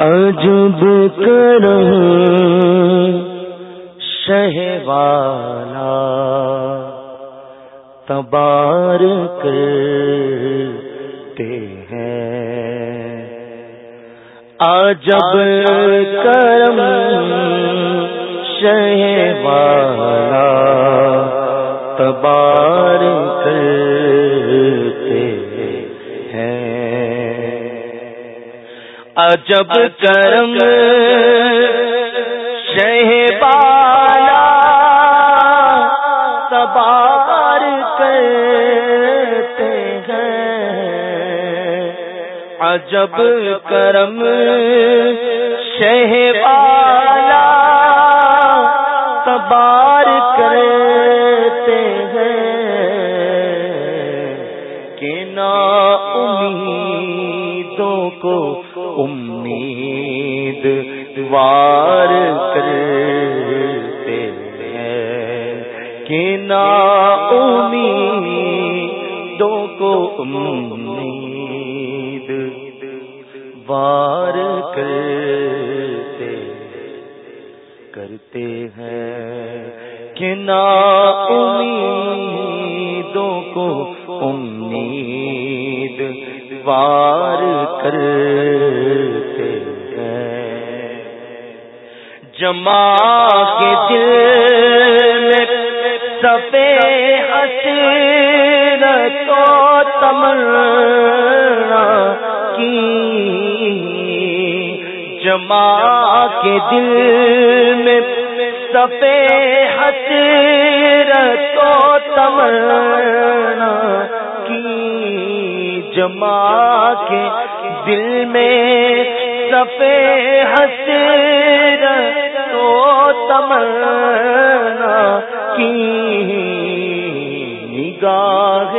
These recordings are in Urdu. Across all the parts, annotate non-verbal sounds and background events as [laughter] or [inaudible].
عجب کرم شہوالا تبار کرتے ہیں۔ عجب کرم شہوالا تبار کرتے عجب کرم شہ بالا تبار کرتے ہیں۔ عجب کرم شہ بالا تبار کرتے وار کرتے ہیں۔ کہ نا امیدوں کو امید وار کرتے کرتے ہیں۔ کہ نا امیدوں کو امید وار کرتے جما کے دل میں سفے حسیر تو تمنا کی۔ جما کے دل میں سفے حسیر تو تمنا جما کے دل میں سفے حسر تمنا کی نگاہ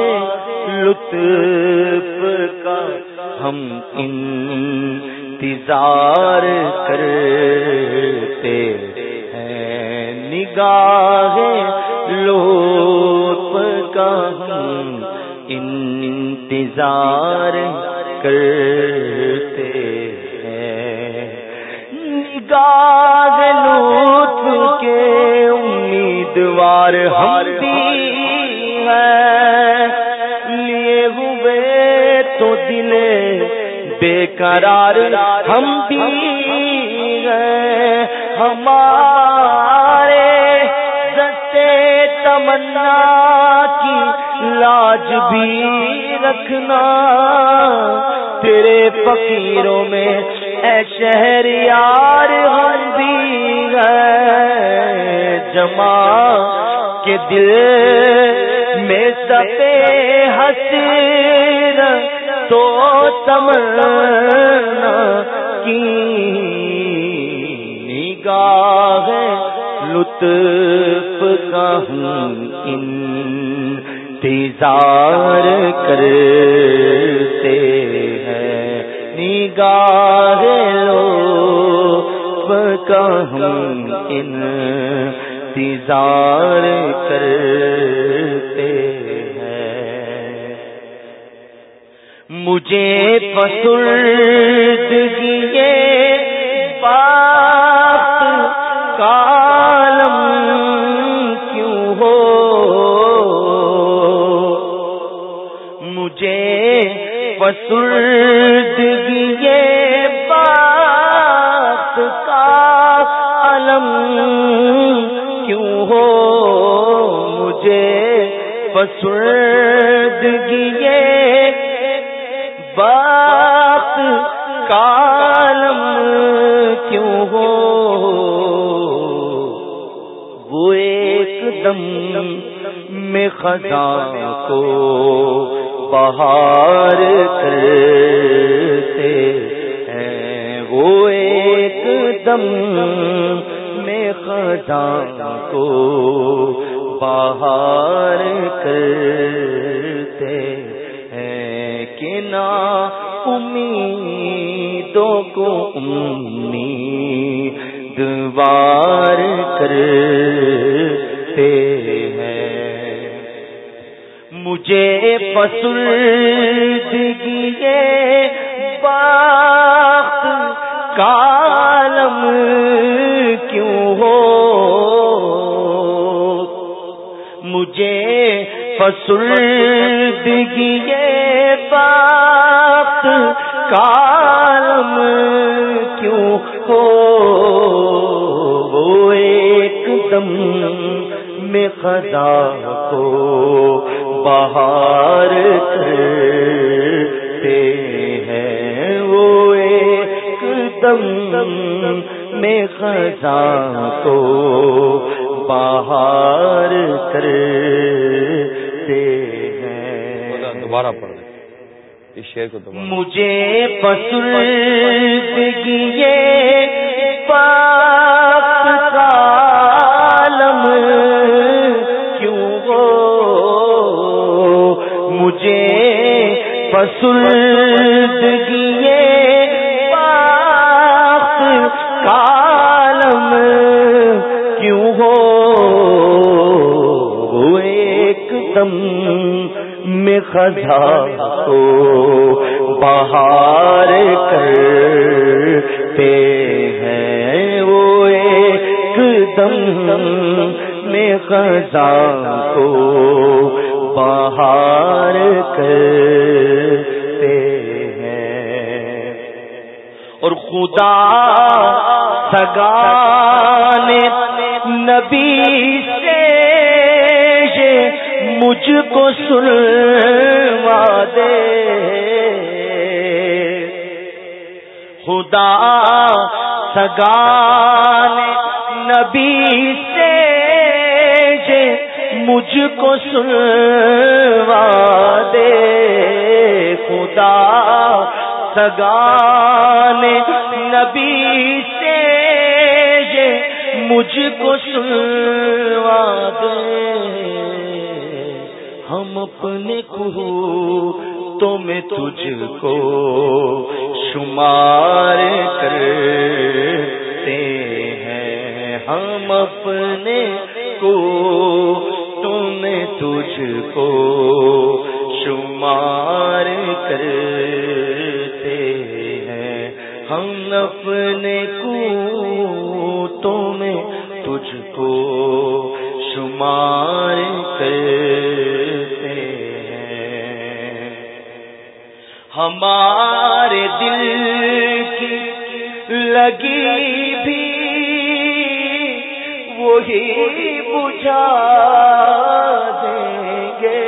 لطف کا ہم انتظار کرتے ہیں۔ نگاہ قرار ہم بھی ہمارے دستے تمنا کی لاج بھی رکھنا۔ تیرے فقیروں میں اے شہر یار ہم بھی جمع کے دل مجھے پسندگی بات کالم کیوں ہو؟ مجھے پسند پسندگی بات کا علم کیوں ہو؟ مجھے پسندگی خدا کو بہار کرتے ہیں۔ وہ ایک دم میں خدا کو بہار کرتے پسندگی مجھے پسندگی سنوا دے خدا سگان نبی سے مجھ کو سنوا دے۔ خدا سگان اپنے کو تو میں تجھ کو شمار کرتے ہیں۔ ہم اپنے کو تو میں تجھ کو شمار کرتے ہیں۔ ہمارے دل وہی بجھا دیں گے۔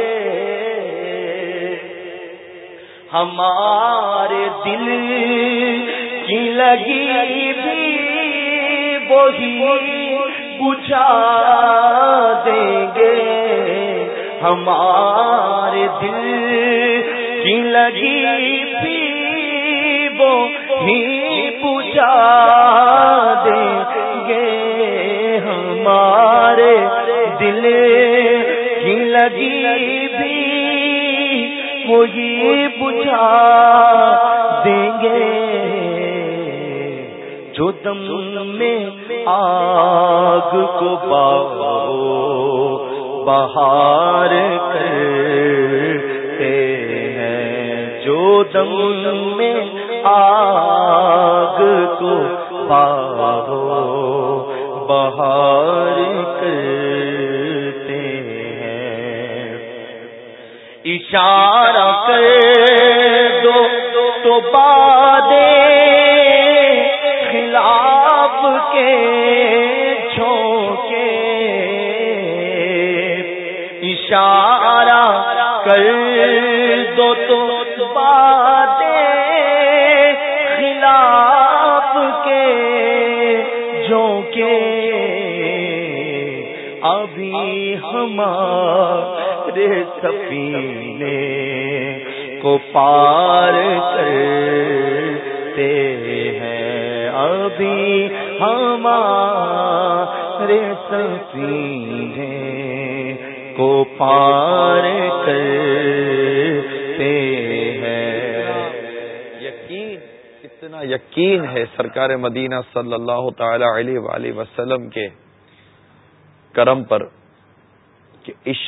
ہمارے دل کی لگی بھی وہی بجھا دیں گے۔ ہمارے دل کی لگی بھی وہ ہی بجھا دیں کی لگی بھی وہی بجھا دیں گے جو دم میں آگ کو باؤ بہار کرتے ہیں۔ جو دم میں سفینے کو پار کرتے ہیں۔ ابھی ہمارے سفینے کو پار کرتے ہیں۔ یقین اتنا یقین ہے سرکار مدینہ صلی اللہ تعالی علیہ وآلہ وسلم کے کرم پر۔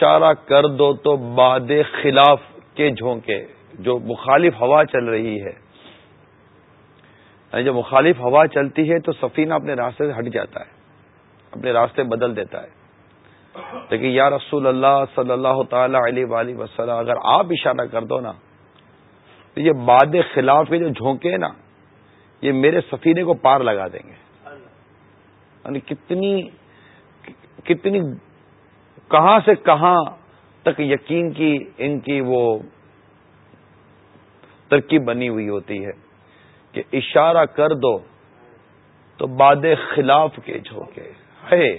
اشارہ کر دو تو باد خلاف کے جھونکے، جو مخالف ہوا چل رہی ہے۔ یعنی جب مخالف ہوا چلتی ہے تو سفینہ اپنے راستے سے ہٹ جاتا ہے، اپنے راستے بدل دیتا ہے۔ لیکن یا رسول اللہ صلی اللہ تعالی علیہ وآلہ وسلم، اگر آپ اشارہ کر دو نا، تو یہ باد خلاف کے جو جھونکے نا، یہ میرے سفینے کو پار لگا دیں گے۔ یعنی کتنی کتنی کہاں سے کہاں تک یقین کی ان کی وہ ترکیب بنی ہوئی ہوتی ہے کہ اشارہ کر دو تو باد خلاف کے جھونکے ہے۔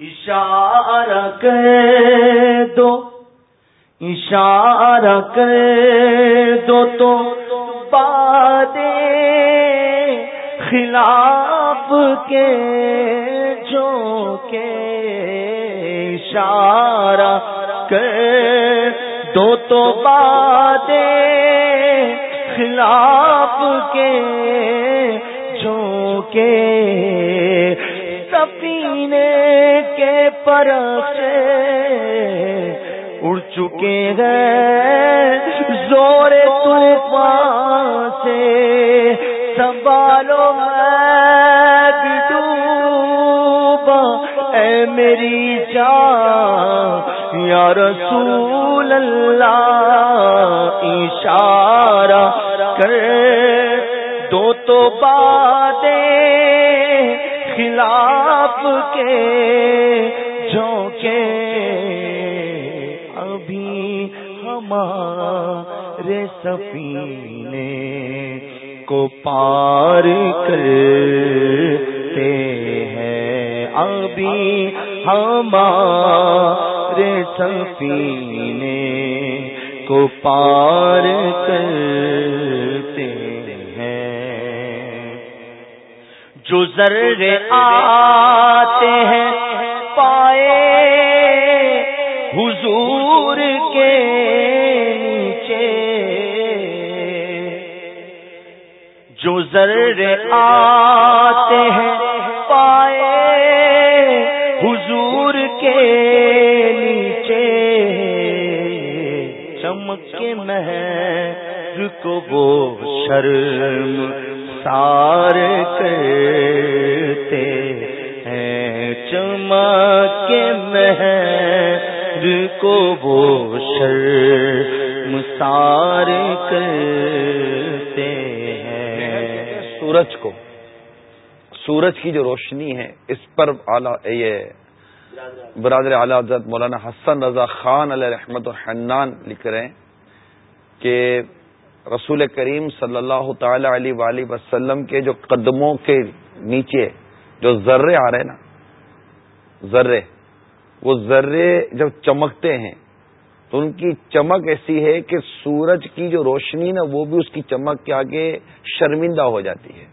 اشارہ کر دو، اشارہ کر دو تو باد خلاف کے جو کے اشارہ کر دو تو باد خلاف کے جو کے سفینے کے پر اڑ چکے ہیں زور طوفان سے سنبھالو میں ڈوبا، اے میری یا رسول اللہ، اشارہ کر۔ دو تو باتیں خلاف کے جھونکے۔ ابھی ہمارے سفینے کو پار کرتے ہیں۔ ابھی ہمارے سفینے کو پار کرتے ہیں۔ جو ذرے آتے ہیں پائے حضور کے نیچے۔ جو ذرے آتے ہیں پائے حضور کے کے مہر کو وہ شرم سار کرتے ہیں۔ چمک مہر کو وہ مسار کرتے ہیں۔ سورج کو، سورج کی جو روشنی ہے، اس پر یہ برادر اعلی حضرت مولانا حسن رضا خان علیہ رحمت الحنان لکھ رہے ہیں۔ کہ رسول کریم صلی اللہ تعالی علیہ وآلہ وسلم کے جو قدموں کے نیچے جو ذرے آ رہے نا، ذرے، وہ ذرے جب چمکتے ہیں، تو ان کی چمک ایسی ہے کہ سورج کی جو روشنی نا، وہ بھی اس کی چمک کے آگے شرمندہ ہو جاتی ہے۔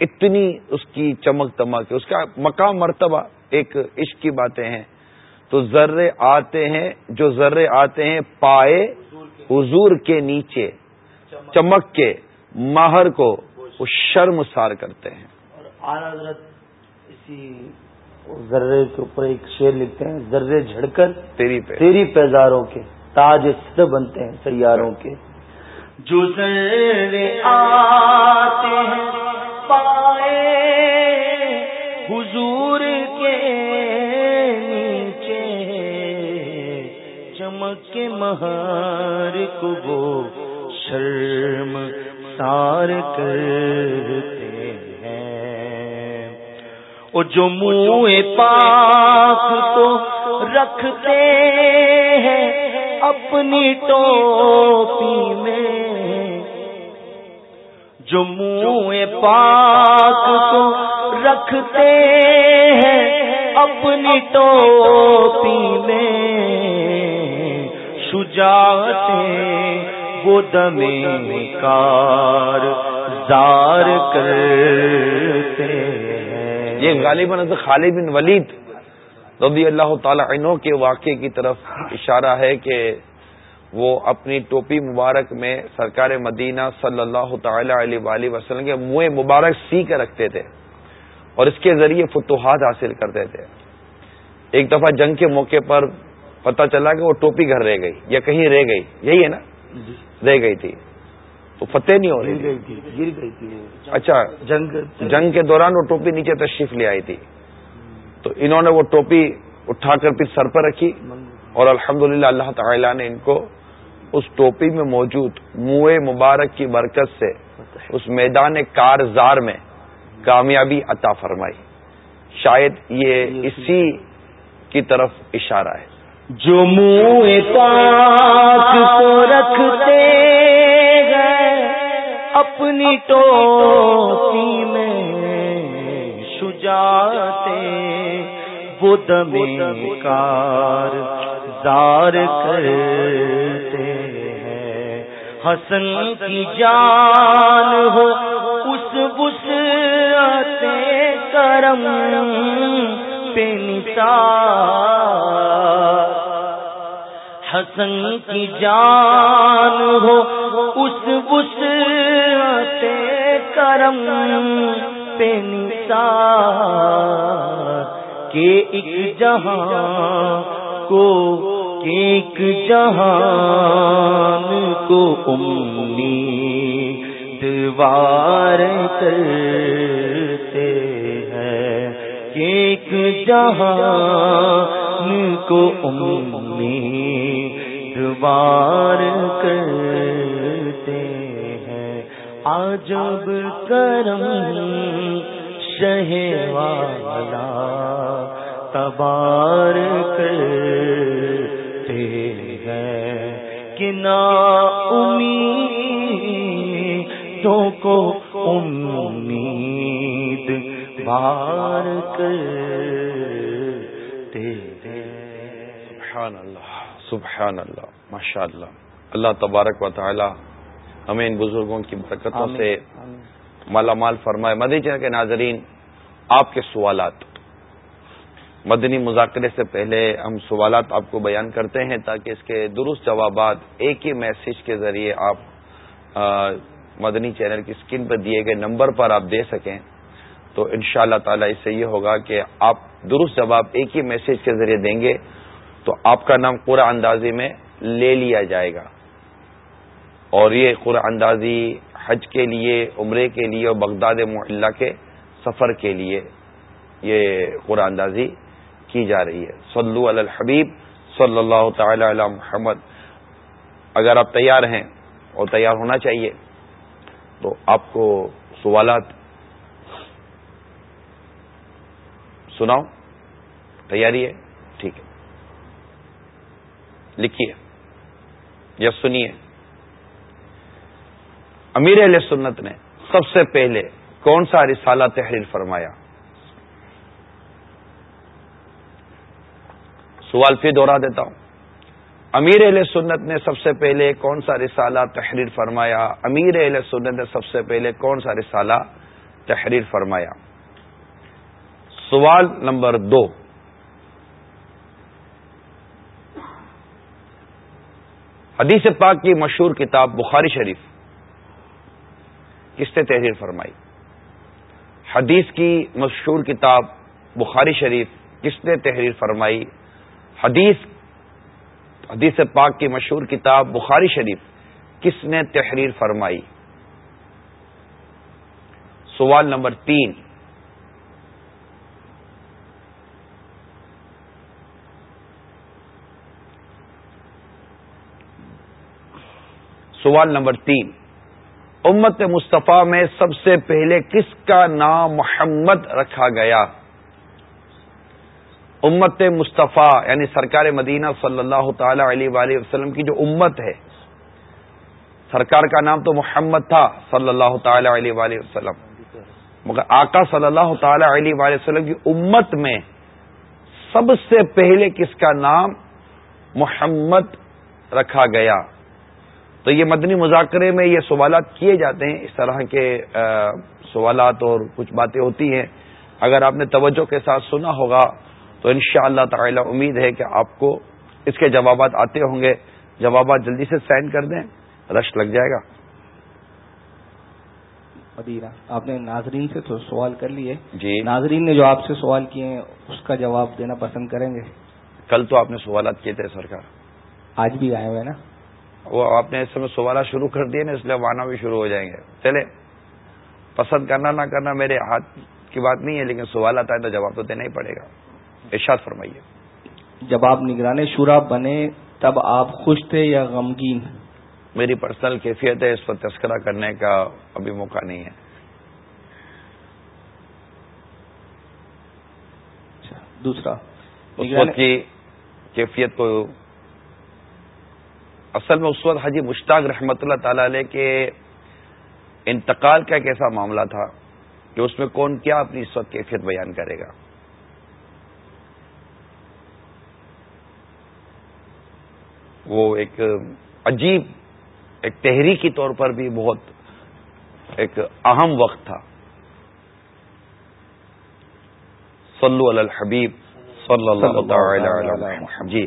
اتنی اس کی چمک تمک ہے۔ اس کا مقام مرتبہ ایک عشق کی باتیں ہیں۔ تو ذرے آتے ہیں، جو ذرے آتے ہیں، پائے حضور کے نیچے چمک کے ماہر کو وہ شرم سار کرتے ہیں۔ اور حضرت اسی ذرے کے اوپر ایک شیر لکھتے ہیں ذرے جھڑ کر تیری پہ۔ تیری پیزاروں کے تاج سد بنتے ہیں سیاروں کے۔ جو ذرے آتے ہیں پائے حضور کے کے مہار کو وہ شرم سار کرتے ہیں۔ وہ جو منہ پاک تو رکھتے ہیں اپنی ٹوپی میں۔ جو منہ پاک تو رکھتے ہیں اپنی ٹوپی میں۔ شجاعتیں، وہ دمی کار زار کرتے یہ غالباً خالد بن ولید رضی اللہ تعالی عنہ کے واقعے کی طرف اشارہ ہے کہ وہ اپنی ٹوپی مبارک میں سرکار مدینہ صلی اللہ تعالی علیہ وآلہ وسلم کے منہ مبارک سی کے رکھتے تھے اور اس کے ذریعے فتوحات حاصل کرتے تھے۔ ایک دفعہ جنگ کے موقع پر پتہ چلا کہ وہ ٹوپی گھر رہ گئی یا کہیں رہ گئی یہی ہے نا؟ جی۔ رہ گئی تھی۔ تو فتح نہیں ہو رہی گر گئی تھی اچھا جنگ جنگ کے دوران وہ ٹوپی نیچے تشریف لے آئی تھی۔ تو انہوں نے وہ ٹوپی اٹھا کر پھر سر پر رکھی اور الحمدللہ اللہ تعالی نے ان کو اس ٹوپی میں موجود منہ مبارک کی برکت سے اس میدان کارزار میں کامیابی عطا فرمائی۔ شاید یہ اسی کی طرف اشارہ ہے۔ جو منہ پاک کو رکھتے ہیں، اپنی ٹوپی میں شجاتے وہ دم کار زار کرتے ہیں۔ حسن کی جان ہو، اس بس کرم پہ حسن کی جان ہو اس بس کرم پہ کہ ایک جہاں کو ایک جہان کو امید دوار کرتے ہیں ایک جہان کو امید دوار کرتے ہیں۔ عجب کرم شہ والا تبار کرتے ہیں۔ کہ نا امیدوں کو امید بار سبحان اللہ سبحان اللہ ماشاء اللہ اللہ تبارک و تعالی ہمیں ان بزرگوں کی برکتوں سے مالا مال فرمائے۔ مدیجہ کے ناظرین آپ کے سوالات۔ مدنی مذاکرے سے پہلے ہم سوالات آپ کو بیان کرتے ہیں تاکہ اس کے درست جوابات ایک ہی میسج کے ذریعے آپ مدنی چینل کی اسکرین پر دیے گئے نمبر پر آپ دے سکیں۔ تو ان شاء اللہ تعالی اس سے یہ ہوگا کہ آپ درست جواب ایک ہی میسج کے ذریعے دیں گے تو آپ کا نام پورا اندازی میں لے لیا جائے گا۔ اور یہ قرآن اندازی حج کے لیے، عمرے کے لیے اور بغداد معلّہ کے سفر کے لیے یہ قرآن اندازی کی جا رہی ہے۔ صلو علی الحبیب صلی اللہ تعالی علی محمد۔ اگر آپ تیار ہیں اور تیار ہونا چاہیے تو آپ کو سوالات سناؤ۔ تیاری ہے؟ ٹھیک ہے۔ لکھیے۔ یا سنیے۔ امیر علیہ سنت نے سب سے پہلے کون سا رسالہ تحریر فرمایا؟ سوال پھر دوہرا دیتا ہوں۔ امیر اہل سنت نے سب سے پہلے کون سا رسالہ تحریر فرمایا؟ امیر اہل سنت نے سب سے پہلے کون سا رسالہ تحریر فرمایا؟ سوال نمبر دو۔ حدیث پاک کی مشہور کتاب بخاری شریف کس نے تحریر فرمائی؟ حدیث کی مشہور کتاب بخاری شریف کس نے تحریر فرمائی؟ حدیث حدیث پاک کی مشہور کتاب بخاری شریف کس نے تحریر فرمائی؟ سوال نمبر تین۔ سوال نمبر تین۔ امت مصطفیٰ میں سب سے پہلے کس کا نام محمد رکھا گیا؟ امت مصطفیٰ یعنی سرکار مدینہ صلی اللہ تعالی علیہ وآلہ وسلم کی جو امت ہے، سرکار کا نام تو محمد تھا صلی اللہ تعالی علیہ وآلہ وسلم۔ مگر آقا صلی اللہ تعالی علیہ وآلہ وسلم کی امت میں سب سے پہلے کس کا نام محمد رکھا گیا؟ تو یہ مدنی مذاکرے میں یہ سوالات کیے جاتے ہیں اس طرح کے سوالات اور کچھ باتیں ہوتی ہیں۔ اگر آپ نے توجہ کے ساتھ سنا ہوگا تو ان شاء اللہ تعالی امید ہے کہ آپ کو اس کے جوابات آتے ہوں گے۔ جوابات جلدی سے سینڈ کر دیں رش لگ جائے گا۔ آپ نے ناظرین سے تو سوال کر لیے۔ جی۔ ناظرین نے جو آپ سے سوال کیے ہیں اس کا جواب دینا پسند کریں گے۔ کل تو آپ نے سوالات کیے تھے سرکار۔ آج بھی آئے ہوئے نا؟ وہ آپ نے اس سمے سوالا شروع کر دیا نا اس لیے آنا بھی شروع ہو جائیں گے۔ چلے پسند کرنا نہ کرنا میرے ہاتھ کی بات نہیں ہے لیکن سوال آتا ہے تو جواب تو دینا ہی پڑے گا۔ ارشاد فرمائیے۔ جب آپ نگران شورا بنے تب آپ خوش تھے یا غمگین؟ میری پرسنل کیفیت ہے اس پر تذکرہ کرنے کا ابھی موقع نہیں ہے۔ اچھا، دوسرا۔ اس وقت کی کیفیت کو اصل میں اس وقت حجی مشتاق رحمت اللہ تعالی علیہ کے انتقال کا ایک ایسا معاملہ تھا کہ اس میں کون کیا اپنی اس وقت کیفیت بیان کرے گا۔ وہ ایک عجیب، ایک تحریکی طور پر بھی بہت ایک اہم وقت تھا۔ صلو علی الحبیب صلی اللہ علیہ جی۔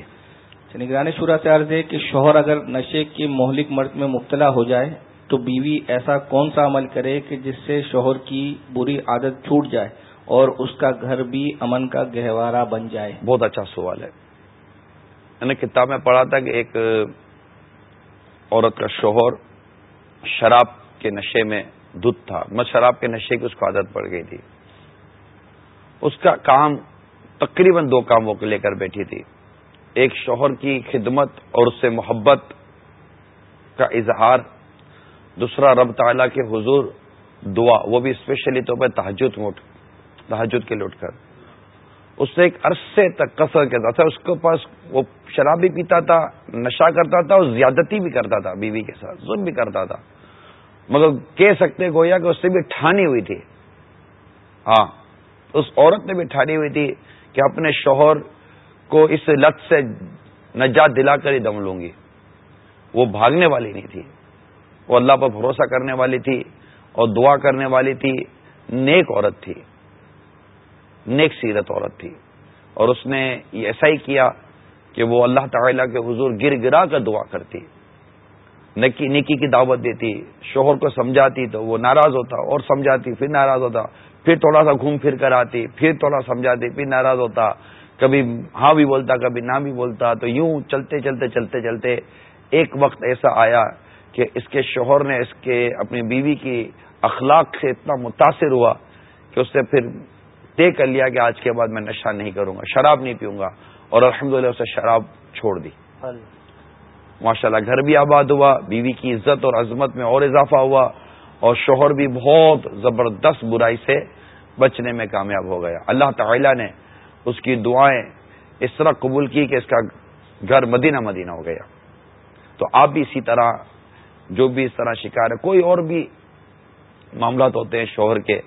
نگرانی شورا سے عرض ہے کہ شوہر اگر نشے کی مہلک مرد میں مبتلا ہو جائے تو بیوی ایسا کون سا عمل کرے کہ جس سے شوہر کی بری عادت چھوٹ جائے اور اس کا گھر بھی امن کا گہوارہ بن جائے؟ بہت اچھا سوال ہے۔ میں نے کتاب میں پڑھا تھا کہ ایک عورت کا شوہر شراب کے نشے میں دودھ تھا۔ میں شراب کے نشے کی اس کو عادت پڑ گئی تھی۔ اس کا کام تقریباً دو کام وہ لے کر بیٹھی تھی۔ ایک شوہر کی خدمت اور اس سے محبت کا اظہار، دوسرا رب تعالیٰ کے حضور دعا، وہ بھی اسپیشلی طور پہ تحجد موٹ تحجد کے لوٹ کر۔ اس سے ایک عرصے تک کثر کرتا تھا، اس کے پاس وہ شراب بھی پیتا تھا، نشہ کرتا تھا اور زیادتی بھی کرتا تھا بیوی کے ساتھ، ظلم بھی کرتا تھا۔ مگر کہہ سکتے گویا کہ اس سے بھی ٹھانی ہوئی تھی۔ ہاں اس عورت نے بھی ٹھانی ہوئی تھی کہ اپنے شوہر کو اس لت سے نجات دلا کر ہی دم لوں گی۔ وہ بھاگنے والی نہیں تھی۔ وہ اللہ پر بھروسہ کرنے والی تھی اور دعا کرنے والی تھی۔ نیک عورت تھی۔ نیک سیرت عورت تھی۔ اور اس نے ایسا ہی کیا کہ وہ اللہ تعالیٰ کے حضور گر گرا کر دعا کرتی۔ نکی نکی کی دعوت دیتی۔ شوہر کو سمجھاتی تو وہ ناراض ہوتا، اور سمجھاتی، پھر ناراض ہوتا۔ پھر تھوڑا سا گھوم پھر کر آتی، پھر تھوڑا سمجھاتی، پھر ناراض ہوتا۔ کبھی ہاں بھی بولتا کبھی نہ بھی بولتا تو یوں چلتے چلتے چلتے چلتے ایک وقت ایسا آیا کہ اس کے شوہر نے اس کے اپنی بیوی کی اخلاق سے اتنا متاثر ہوا کہ اس سے پھر طے کر لیا کہ آج کے بعد میں نشہ نہیں کروں گا شراب نہیں پیوں گا اور الحمد للہ اسے شراب چھوڑ دی۔ ماشاء اللہ گھر بھی آباد ہوا بیوی کی عزت اور عظمت میں اور اضافہ ہوا اور شوہر بھی بہت زبردست برائی سے بچنے میں کامیاب ہو گیا۔ اللہ تعالی نے اس کی دعائیں اس طرح قبول کی کہ اس کا گھر مدینہ مدینہ ہو گیا۔ تو آپ بھی اسی طرح جو بھی اس طرح شکار ہے، کوئی اور بھی معاملات ہوتے ہیں شوہر کے،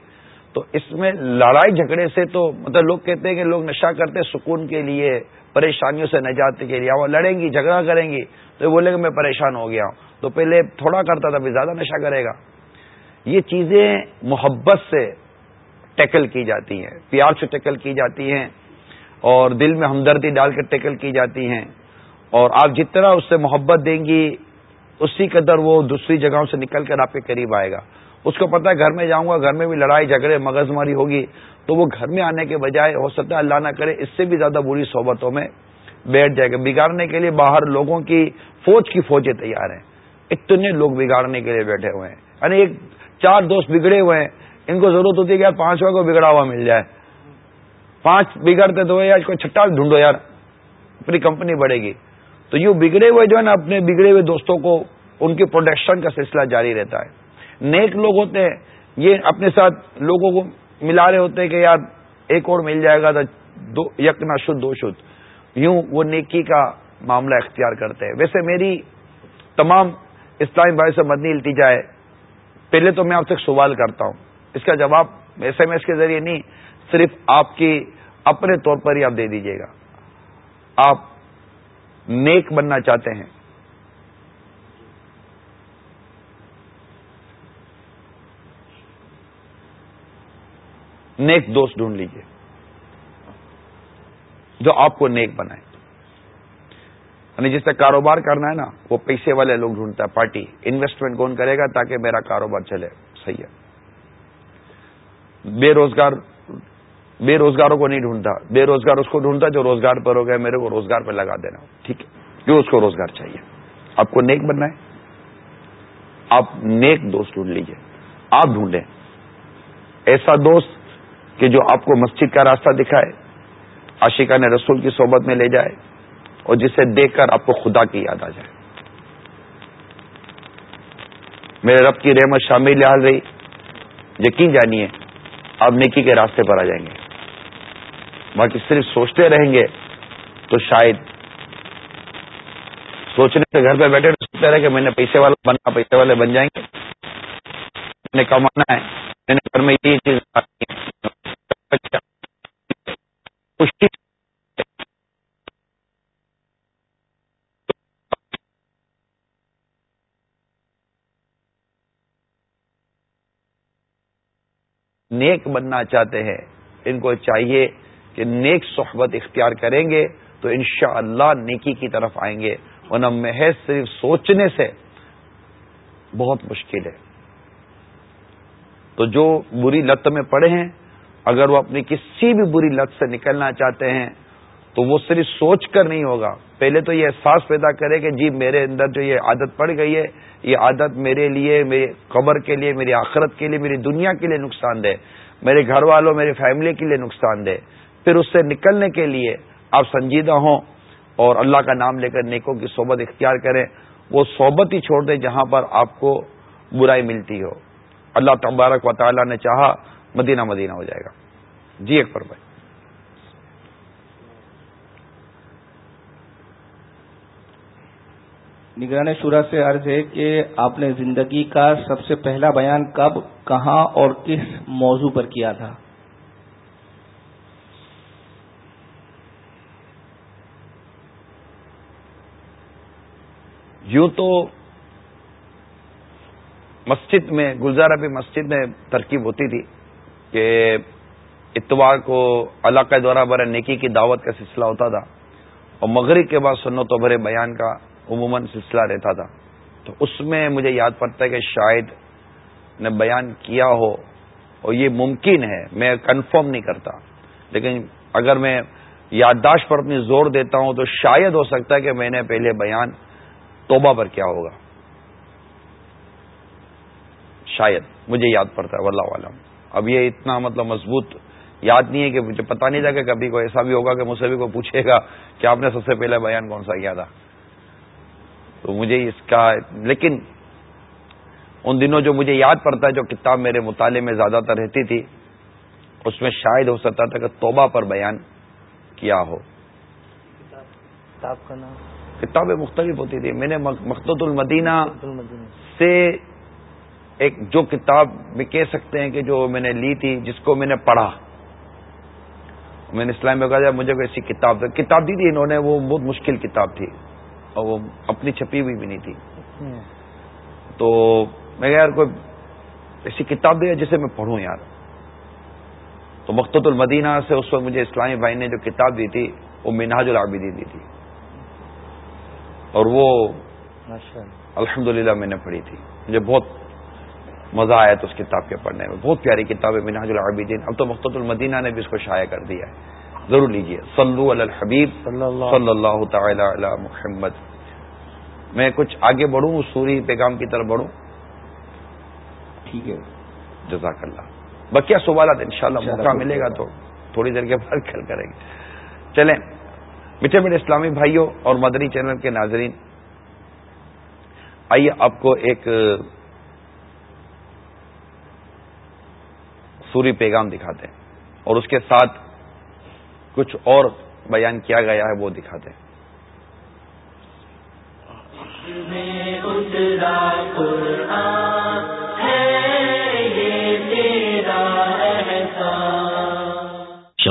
تو اس میں لڑائی جھگڑے سے تو مطلب لوگ کہتے ہیں کہ لوگ نشہ کرتے سکون کے لیے، پریشانیوں سے نجات کے لیے۔ وہ لڑیں گی، جھگڑا کریں گی۔ تو یہ بولے کہ میں پریشان ہو گیا ہوں۔ تو پہلے تھوڑا کرتا تھا، پھر زیادہ نشہ کرے گا۔ یہ چیزیں محبت سے ٹیکل کی جاتی ہیں، پیار سے ٹیکل کی جاتی ہیں۔ اور دل میں ہمدردی ڈال کر ٹیکل کی جاتی ہیں اور آپ جتنا اس سے محبت دیں گی، اسی قدر وہ دوسری جگہوں سے نکل کر آپ کے قریب آئے گا۔ اس کو پتا ہے گھر میں جاؤں گا، گھر میں بھی لڑائی جھگڑے مغز ماری ہوگی، تو وہ گھر میں آنے کے بجائے ہو سکتا ہے اللہ نہ کرے، اس سے بھی زیادہ بری صحبتوں میں بیٹھ جائے گا۔ بگاڑنے کے لیے باہر لوگوں کی فوج کی فوجیں تیار ہیں۔ اتنے لوگ بگاڑنے کے لیے بیٹھے ہوئے ہیں۔ یعنی ایک چار دوست بگڑے ہوئے ہیں۔ ان کو ضرورت ہوتی ہے کہ یار پانچواں کو بگڑا ہوا مل جائے۔ پانچ بگڑتے تو یار کوئی چھٹا ڈھونڈو یار، اپنی کمپنی بڑھے گی۔ تو یوں بگڑے ہوئے جو ہے نا، اپنے بگڑے ہوئے دوستوں کو ان کی پروڈکشن کا سلسلہ جاری رہتا ہے۔ نیک لوگ ہوتے ہیں، یہ اپنے ساتھ لوگوں کو ملا رہے ہوتے ہیں کہ یار، ایک اور مل جائے گا تو یک نہ شد، دو شد۔ یوں وہ نیکی کا معاملہ اختیار کرتے ہیں۔ ویسے میری تمام اسلامی بھائی سے مدنی التجا ہے۔ پہلے تو میں آپ سے سوال کرتا ہوں۔ اس کا جواب ایس ایم ایس کے ذریعے نہیں، صرف آپ کی اپنے طور پر ہی آپ دے دیجیے گا۔ آپ نیک بننا چاہتے ہیں۔ نیک دوست ڈھونڈ لیجیے۔ جو آپ کو نیک بنائے۔ یعنی جس سے کاروبار کرنا ہے نا، وہ پیسے والے لوگ ڈھونڈتا ہے، پارٹی، انویسٹمنٹ کون کرے گا تاکہ میرا کاروبار چلے، صحیح ہے۔ بے روزگار بے روزگاروں کو نہیں ڈھونڈتا۔ بے روزگار اس کو ڈھونڈتا جو روزگار پر ہو گیا میرے کو روزگار پہ لگا دینا۔ ٹھیک ہے۔ جو اس کو روزگار چاہیے۔ آپ کو نیک بننا ہے۔ آپ نیک دوست ڈھونڈ لیجیے۔ آپ ڈھونڈیں۔ ایسا دوست کہ جو آپ کو مسجد کا راستہ دکھائے، عاشقہ نے رسول کی صحبت میں لے جائے اور جسے دیکھ کر آپ کو خدا کی یاد آ جائے۔ میرے رب کی رحمت شامل حال رہی۔ یقین جانیے، آپ نیکی کے راستے پر آ جائیں گے۔ باقی صرف سوچتے رہیں گے تو شاید سوچنے سے گھر پہ بیٹھے سوچتے رہے کہ میں نے پیسے والا بننا، پیسے والے بن جائیں گے۔ میں نے کمانا ہے، میں نے گھر میں یہ چیز نیک بننا چاہتے ہیں، ان کو چاہیے کہ نیک صحبت اختیار کریں گے تو انشاءاللہ اللہ نیکی کی طرف آئیں گے ورنہ محض صرف سوچنے سے بہت مشکل ہے۔ تو جو بری لت میں پڑے ہیں، اگر وہ اپنی کسی بھی بری لت سے نکلنا چاہتے ہیں، تو وہ صرف سوچ کر نہیں ہوگا۔ پہلے تو یہ احساس پیدا کرے کہ جی میرے اندر جو یہ عادت پڑ گئی ہے، یہ عادت میرے لیے میری قبر کے لیے، میری آخرت کے لیے، میری دنیا کے لیے نقصان دہ میرے گھر والوں میری فیملی کے لیے نقصان دہ پھر اس سے نکلنے کے لیے آپ سنجیدہ ہوں اور اللہ کا نام لے کر نیکوں کی صحبت اختیار کریں، وہ صحبت ہی چھوڑ دیں جہاں پر آپ کو برائی ملتی ہو۔ اللہ تبارک و تعالی نے چاہا مدینہ مدینہ ہو جائے گا۔ جی ایک پر بھائی نگران شورا سے عرض ہے کہ آپ نے زندگی کا سب سے پہلا بیان کب، کہاں اور کس موضوع پر کیا تھا؟ یوں تو مسجد میں، گلزار ابھی مسجد میں ترکیب ہوتی تھی کہ اتوار کو علاقہ دورہ برے نیکی کی دعوت کا سلسلہ ہوتا تھا اور مغرب کے بعد سنو تو بھرے بیان کا عموماً سلسلہ رہتا تھا۔ تو اس میں مجھے یاد پڑتا ہے کہ شاید نے بیان کیا ہو اور یہ ممکن ہے، میں کنفرم نہیں کرتا۔ لیکن اگر میں یادداشت پر اپنی زور دیتا ہوں تو شاید ہو سکتا ہے کہ میں نے پہلے بیان توبہ پر کیا ہوگا؟ شاید، مجھے یاد پڑتا ہے، واللہ عالم اب یہ اتنا مطلب مضبوط یاد نہیں ہے کہ مجھے پتا نہیں تھا کہ کبھی کوئی ایسا بھی ہوگا کہ مجھ سے بھی کوئی پوچھے گا کہ آپ نے سب سے پہلے بیان کون سا کیا تھا۔ تو مجھے اس کا، لیکن ان دنوں جو مجھے یاد پڑتا ہے، جو کتاب میرے مطالعے میں زیادہ تر رہتی تھی، اس میں شاید ہو سکتا تھا کہ توبہ پر بیان کیا ہو۔ کتاب کا نام؟ کتابیں مختلف ہوتی تھی میں نے مقت المدینہ سے ایک جو کتاب میں کہہ سکتے ہیں کہ جو میں نے لی تھی جس کو میں نے پڑھا۔ میں نے اسلام میں کہا مجھے ایسی کتاب کتاب دی تھی انہوں نے وہ بہت مشکل کتاب تھی۔ اور وہ اپنی چھپی ہوئی بھی نہیں تھی۔ تو میں یار کوئی ایسی کتاب دیا جسے میں پڑھوں یار۔ تو مقت المدینہ سے اس وقت مجھے اسلامی بھائی نے جو کتاب دی تھی وہ مناج العابدین دی تھی۔ اور وہ الحمد میں نے پڑھی تھی۔ مجھے بہت مزہ آیا تھا اس کتاب کے پڑھنے میں۔ بہت پیاری کتاب ہے مناج العابدین۔ اب تو مقت المدینہ نے بھی اس کو شائع کر دیا ہے۔ ضرور لیجیے صلو علی الحبیب۔ صلی اللہ تعالی علی محمد۔ میں کچھ آگے بڑھوں سوری پیغام کی طرف بڑھوں۔ ٹھیک ہے۔ جزاک اللہ۔ بکیا سوالات ان شاء اللہ موقع ملے گا تو تھوڑی دیر کے بعد کھل کریں گے۔ چلیں۔ میٹھے میٹھے اسلامی بھائیوں اور مدنی چینل کے ناظرین، آئیے آپ کو ایک سوری پیغام دکھاتے ہیں اور اس کے ساتھ کچھ اور بیان کیا گیا ہے وہ دکھاتے ہیں۔ شب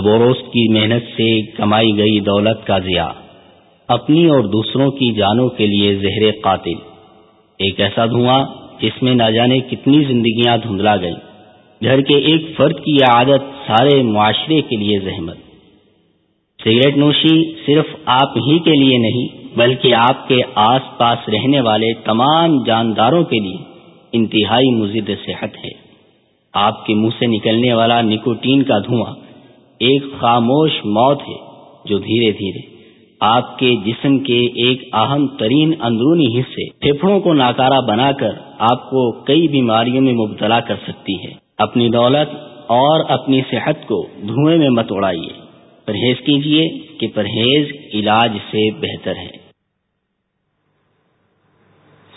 و روز کی محنت سے کمائی گئی دولت کا ضیاع، اپنی اور دوسروں کی جانوں کے لیے زہر قاتل۔ ایک ایسا دھواں جس میں نہ جانے کتنی زندگیاں دھندلا گئیں۔ گھر کے ایک فرد کی عادت سارے معاشرے کے لیے زحمت۔ سگریٹ نوشی صرف آپ ہی کے لیے نہیں، بلکہ آپ کے آس پاس رہنے والے تمام جانداروں کے لیے انتہائی مزید صحت ہے۔ آپ کے منہ سے نکلنے والا نکوٹین کا دھواں ایک خاموش موت ہے جو دھیرے دھیرے آپ کے جسم کے ایک اہم ترین اندرونی حصے پھیپڑوں کو ناکارہ بنا کر آپ کو کئی بیماریوں میں مبتلا کر سکتی ہے اپنی دولت اور اپنی صحت کو دھوئیں میں مت اڑائیے۔ پرہیز کیجیے کہ پرہیز علاج سے بہتر ہے۔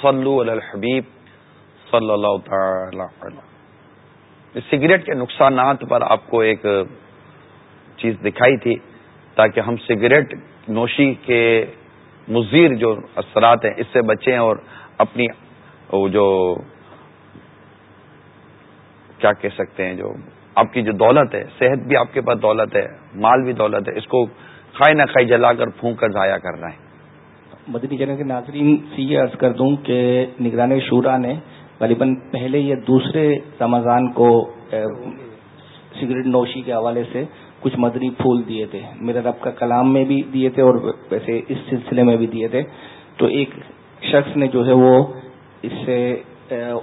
صلو علی الحبیب صلی اللہ تعالی سگریٹ کے نقصانات پر آپ کو ایک چیز دکھائی تھی تاکہ ہم سگریٹ نوشی کے مزیر جو اثرات ہیں، اس سے بچیں اور اپنی جو کیا کہہ سکتے ہیں، جو آپ کی جو دولت ہے، صحت بھی آپ کے پاس دولت ہے، مال بھی دولت ہے، اس کو کھائی نہ کھائی جلا کر پھونک کر ضائع کر رہے ہیں۔ مدنی چینل کے ناظرین، سی یہ عرض کر دوں کہ نگرانی شورا نے غالباً پہلے یہ دوسرے رمضان کو سگریٹ نوشی کے حوالے سے کچھ مدنی پھول دیے تھے۔ میرے رب کا کلام میں بھی دیے تھے اور ویسے اس سلسلے میں بھی دیے تھے۔ تو ایک شخص نے جو ہے وہ اس سے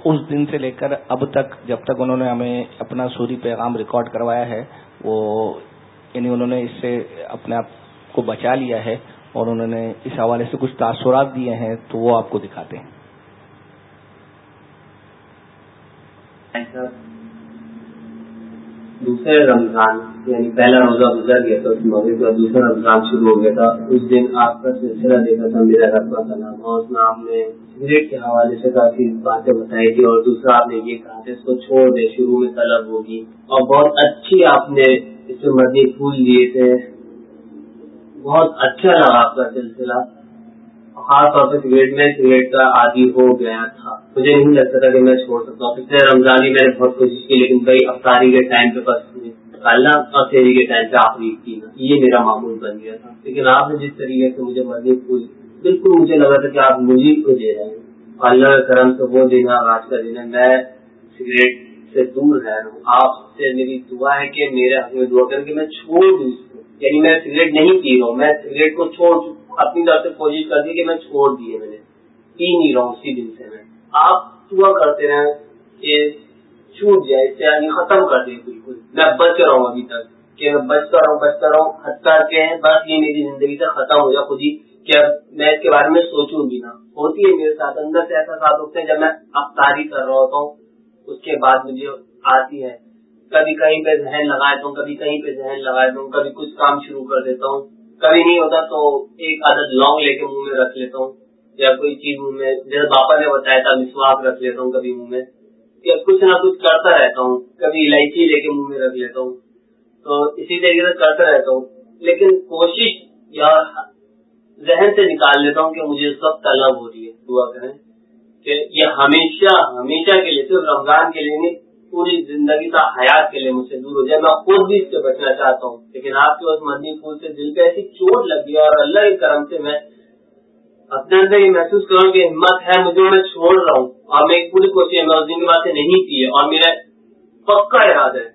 اس دن سے لے کر اب تک جب تک انہوں نے ہمیں اپنا سوری پیغام ریکارڈ کروایا ہے، وہ یعنی انہوں نے اس سے اپنے آپ کو بچا لیا ہے اور انہوں نے اس حوالے سے کچھ تاثرات دیے ہیں، تو وہ آپ کو دکھاتے ہیں۔ دوسرے رمضان یعنی پہلا روزہ گزر گیا تھا اس موقع پر دوسرا رمضان شروع ہو گیا تھا۔ اس دن آپ کا سلسلہ دیکھا تھا، میرا رب کا سلام اور اس میں آپ نے سگریٹ کے حوالے سے کافی باتیں بتائی تھی اور دوسرا آپ نے یہ کہا تھا، اس کو چھوڑ دے شروع میں طلب ہوگی۔ اور بہت اچھی آپ نے اس میں مدنی پھول لیے تھے۔ بہت اچھا لگا آپ کا سلسلہ۔ خاص طور پہ سگریٹ میں سگریٹ کا عادی ہو گیا تھا۔ مجھے نہیں لگتا تھا کہ میں چھوڑ سکتا ہوں۔ پچھلے رمضان میں نے بہت کوشش کی، لیکن کئی افطاری کے ٹائم پہ بس نکالنا اور شہری کے ٹائم پہ آخری کی نا۔ یہ میرا معمول بن گیا تھا۔ لیکن آپ نے جس طریقے سے مجھے مرضی پھول بالکل مجھے لگا تھا کہ آپ مجھے کو دے رہے ہیں؟ اللہ کے کرم سے وہ دینا آج کا دن ہے۔ میں سگریٹ سے دور رہ رہا ہوں۔ آپ سے میری دعا ہے کہ میرے حق میں دعا کریں کہ میں چھوڑ دوں اس کو۔ یعنی میں سگریٹ نہیں پی رہا ہوں، میں سگریٹ کو چھوڑ اپنی طرف سے کوشش کر دی کہ میں چھوڑ دیے میں نے۔ پی نہیں رہا ہوں، اسی دن سے میں۔ آپ دعا کرتے رہے کہ چھوٹ جائے، اس سے یعنی ختم کر دیں، بالکل۔ میں بچ رہا ہوں ابھی تک کہ میں بچتا رہا ہوں بچتا رہا ہوں حتیٰ کے بس یہ میری زندگی سے ختم ہو جائے خود ہی کہ میں اس کے بارے میں سوچوں گی نا ہوتی ہے میرے ساتھ، اندر سے ایسا ساتھ ہوتے ہیں جب میں افطاری کر رہا ہوتا ہوں۔ اس کے بعد مجھے آتی ہے۔ کبھی کہیں پہ ذہن لگا دیتا ہوں، کبھی کہیں پہ ذہن لگا دیتا ہوں، کبھی کچھ کام شروع کر دیتا ہوں۔ کبھی نہیں ہوتا تو ایک عدد لونگ لے کے منہ میں رکھ لیتا ہوں، یا کوئی چیز منہ میں، جیسے باپا نے بتایا تھا، مسواک رکھ لیتا ہوں کبھی منہ میں، یا کچھ نہ کچھ کرتا رہتا ہوں، کبھی الائچی لے کے منہ میں رکھ لیتا ہوں۔ تو اسی طریقے سے کرتا رہتا ہوں، لیکن کوشش یا ذہن سے نکال لیتا ہوں کہ مجھے سب طلب ہو رہی ہے۔ دعا کریں کہ یہ ہمیشہ ہمیشہ کے لیے، صرف رمضان کے لیے نہیں پوری زندگی کا حیات کے لیے مجھ سے دور ہو جائے۔ میں خود بھی اس سے بچنا چاہتا ہوں۔ لیکن آپ کے اس مدنی پھول سے دل پہ ایسی چوٹ لگ گئی اور اللہ کے کرم سے میں اپنے اندر یہ محسوس کروں کہ ہمت ہے، مجھے میں چھوڑ رہا ہوں۔ اور میں پوری کوشش، میں اس دن کے بعد سے نہیں پی ہے۔ اور میرا پکا ارادہ ہے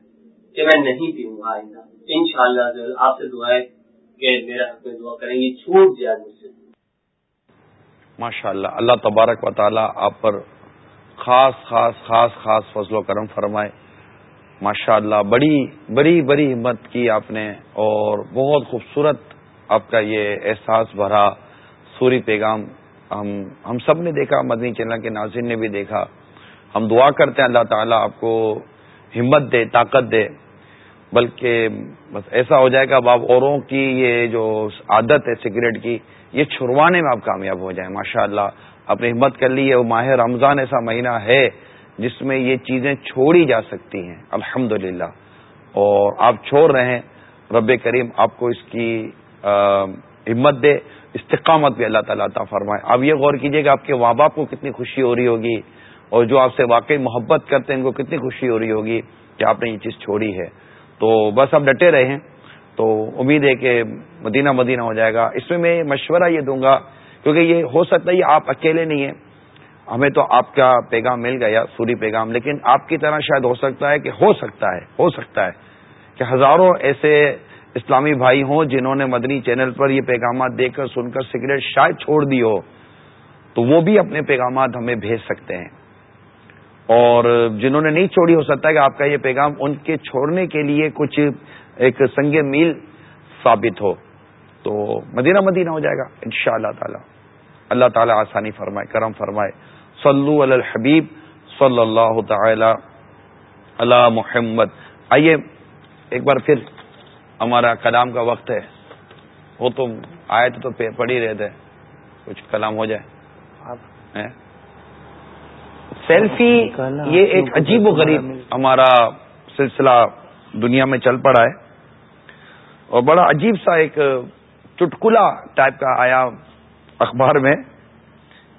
کہ میں نہیں پیوں گا آئندہ۔ ان شاء اللہ آپ سے دعا ہے کہ میرا حق میں دعا کریں۔ گے چھوٹ جائے مجھ سے۔ ماشاء اللہ اللہ تبارک و تعالیٰ آپ پر خاص خاص خاص خاص فضل و کرم فرمائے۔ ماشاء اللہ بڑی بڑی بڑی ہمت کی آپ نے اور بہت خوبصورت آپ کا یہ احساس بھرا۔ سوری پیغام، ہم ہم سب نے دیکھا، مدنی چینل کے ناظرین نے بھی دیکھا۔ ہم دعا کرتے ہیں اللہ تعالیٰ آپ کو ہمت دے، طاقت دے۔ بلکہ بس ایسا ہو جائے گا اب آپ اوروں کی یہ جو عادت ہے سگریٹ کی، یہ چھڑوانے میں آپ کامیاب ہو جائیں ماشاء اللہ اپنی ہمت کر لی ہے، وہ ماہ رمضان ایسا مہینہ ہے جس میں یہ چیزیں چھوڑی جا سکتی ہیں الحمد اور آپ چھوڑ رہے ہیں، رب کریم آپ کو اس کی ہمت دے، استقامت بھی اللہ تعالیٰ عطا فرمائے۔ آپ یہ غور کیجیے کہ آپ کے ماں باپ کو کتنی خوشی ہو رہی ہوگی اور جو آپ سے واقعی محبت کرتے ہیں، ان کو کتنی خوشی ہو رہی ہوگی کہ آپ نے یہ چیز چھوڑی ہے۔ تو بس آپ ڈٹے رہے ہیں۔ تو امید ہے کہ مدینہ مدینہ ہو جائے گا۔ اس میں میں مشورہ یہ دوں گا کیونکہ یہ ہو سکتا ہے یہ آپ اکیلے نہیں ہیں۔ ہمیں تو آپ کا پیغام مل گیا، سوری پیغام، لیکن آپ کی طرح شاید ہو سکتا ہے کہ ہو سکتا ہے، ہو سکتا ہے کہ ہزاروں ایسے اسلامی بھائی ہوں جنہوں نے مدنی چینل پر یہ پیغامات دیکھ کر، سن کر سگریٹ شاید چھوڑ دی ہو، تو وہ بھی اپنے پیغامات ہمیں بھیج سکتے ہیں۔ اور جنہوں نے نہیں چھوڑی، ہو سکتا ہے کہ آپ کا یہ پیغام ان کے چھوڑنے کے لیے کچھ ایک سنگ میل ثابت ہو۔ تو مدینہ مدینہ ہو جائے گا ان شاء اللہ تعالی۔ اللہ تعالیٰ آسانی فرمائے، کرم فرمائے۔ صلو علی الحبیب صلی اللہ تعالی اللہ محمد۔ آئیے، ایک بار پھر ہمارا کلام کا وقت ہے۔ وہ تو آئے تو پڑھ ہی رہے تھے۔ کچھ کلام ہو جائے۔ سیلفی یہ ایک عجیب و غریب ہمارا سلسلہ دنیا میں چل پڑا ہے۔ اور بڑا عجیب سا ایک چٹکلا ٹائپ کا آیا اخبار میں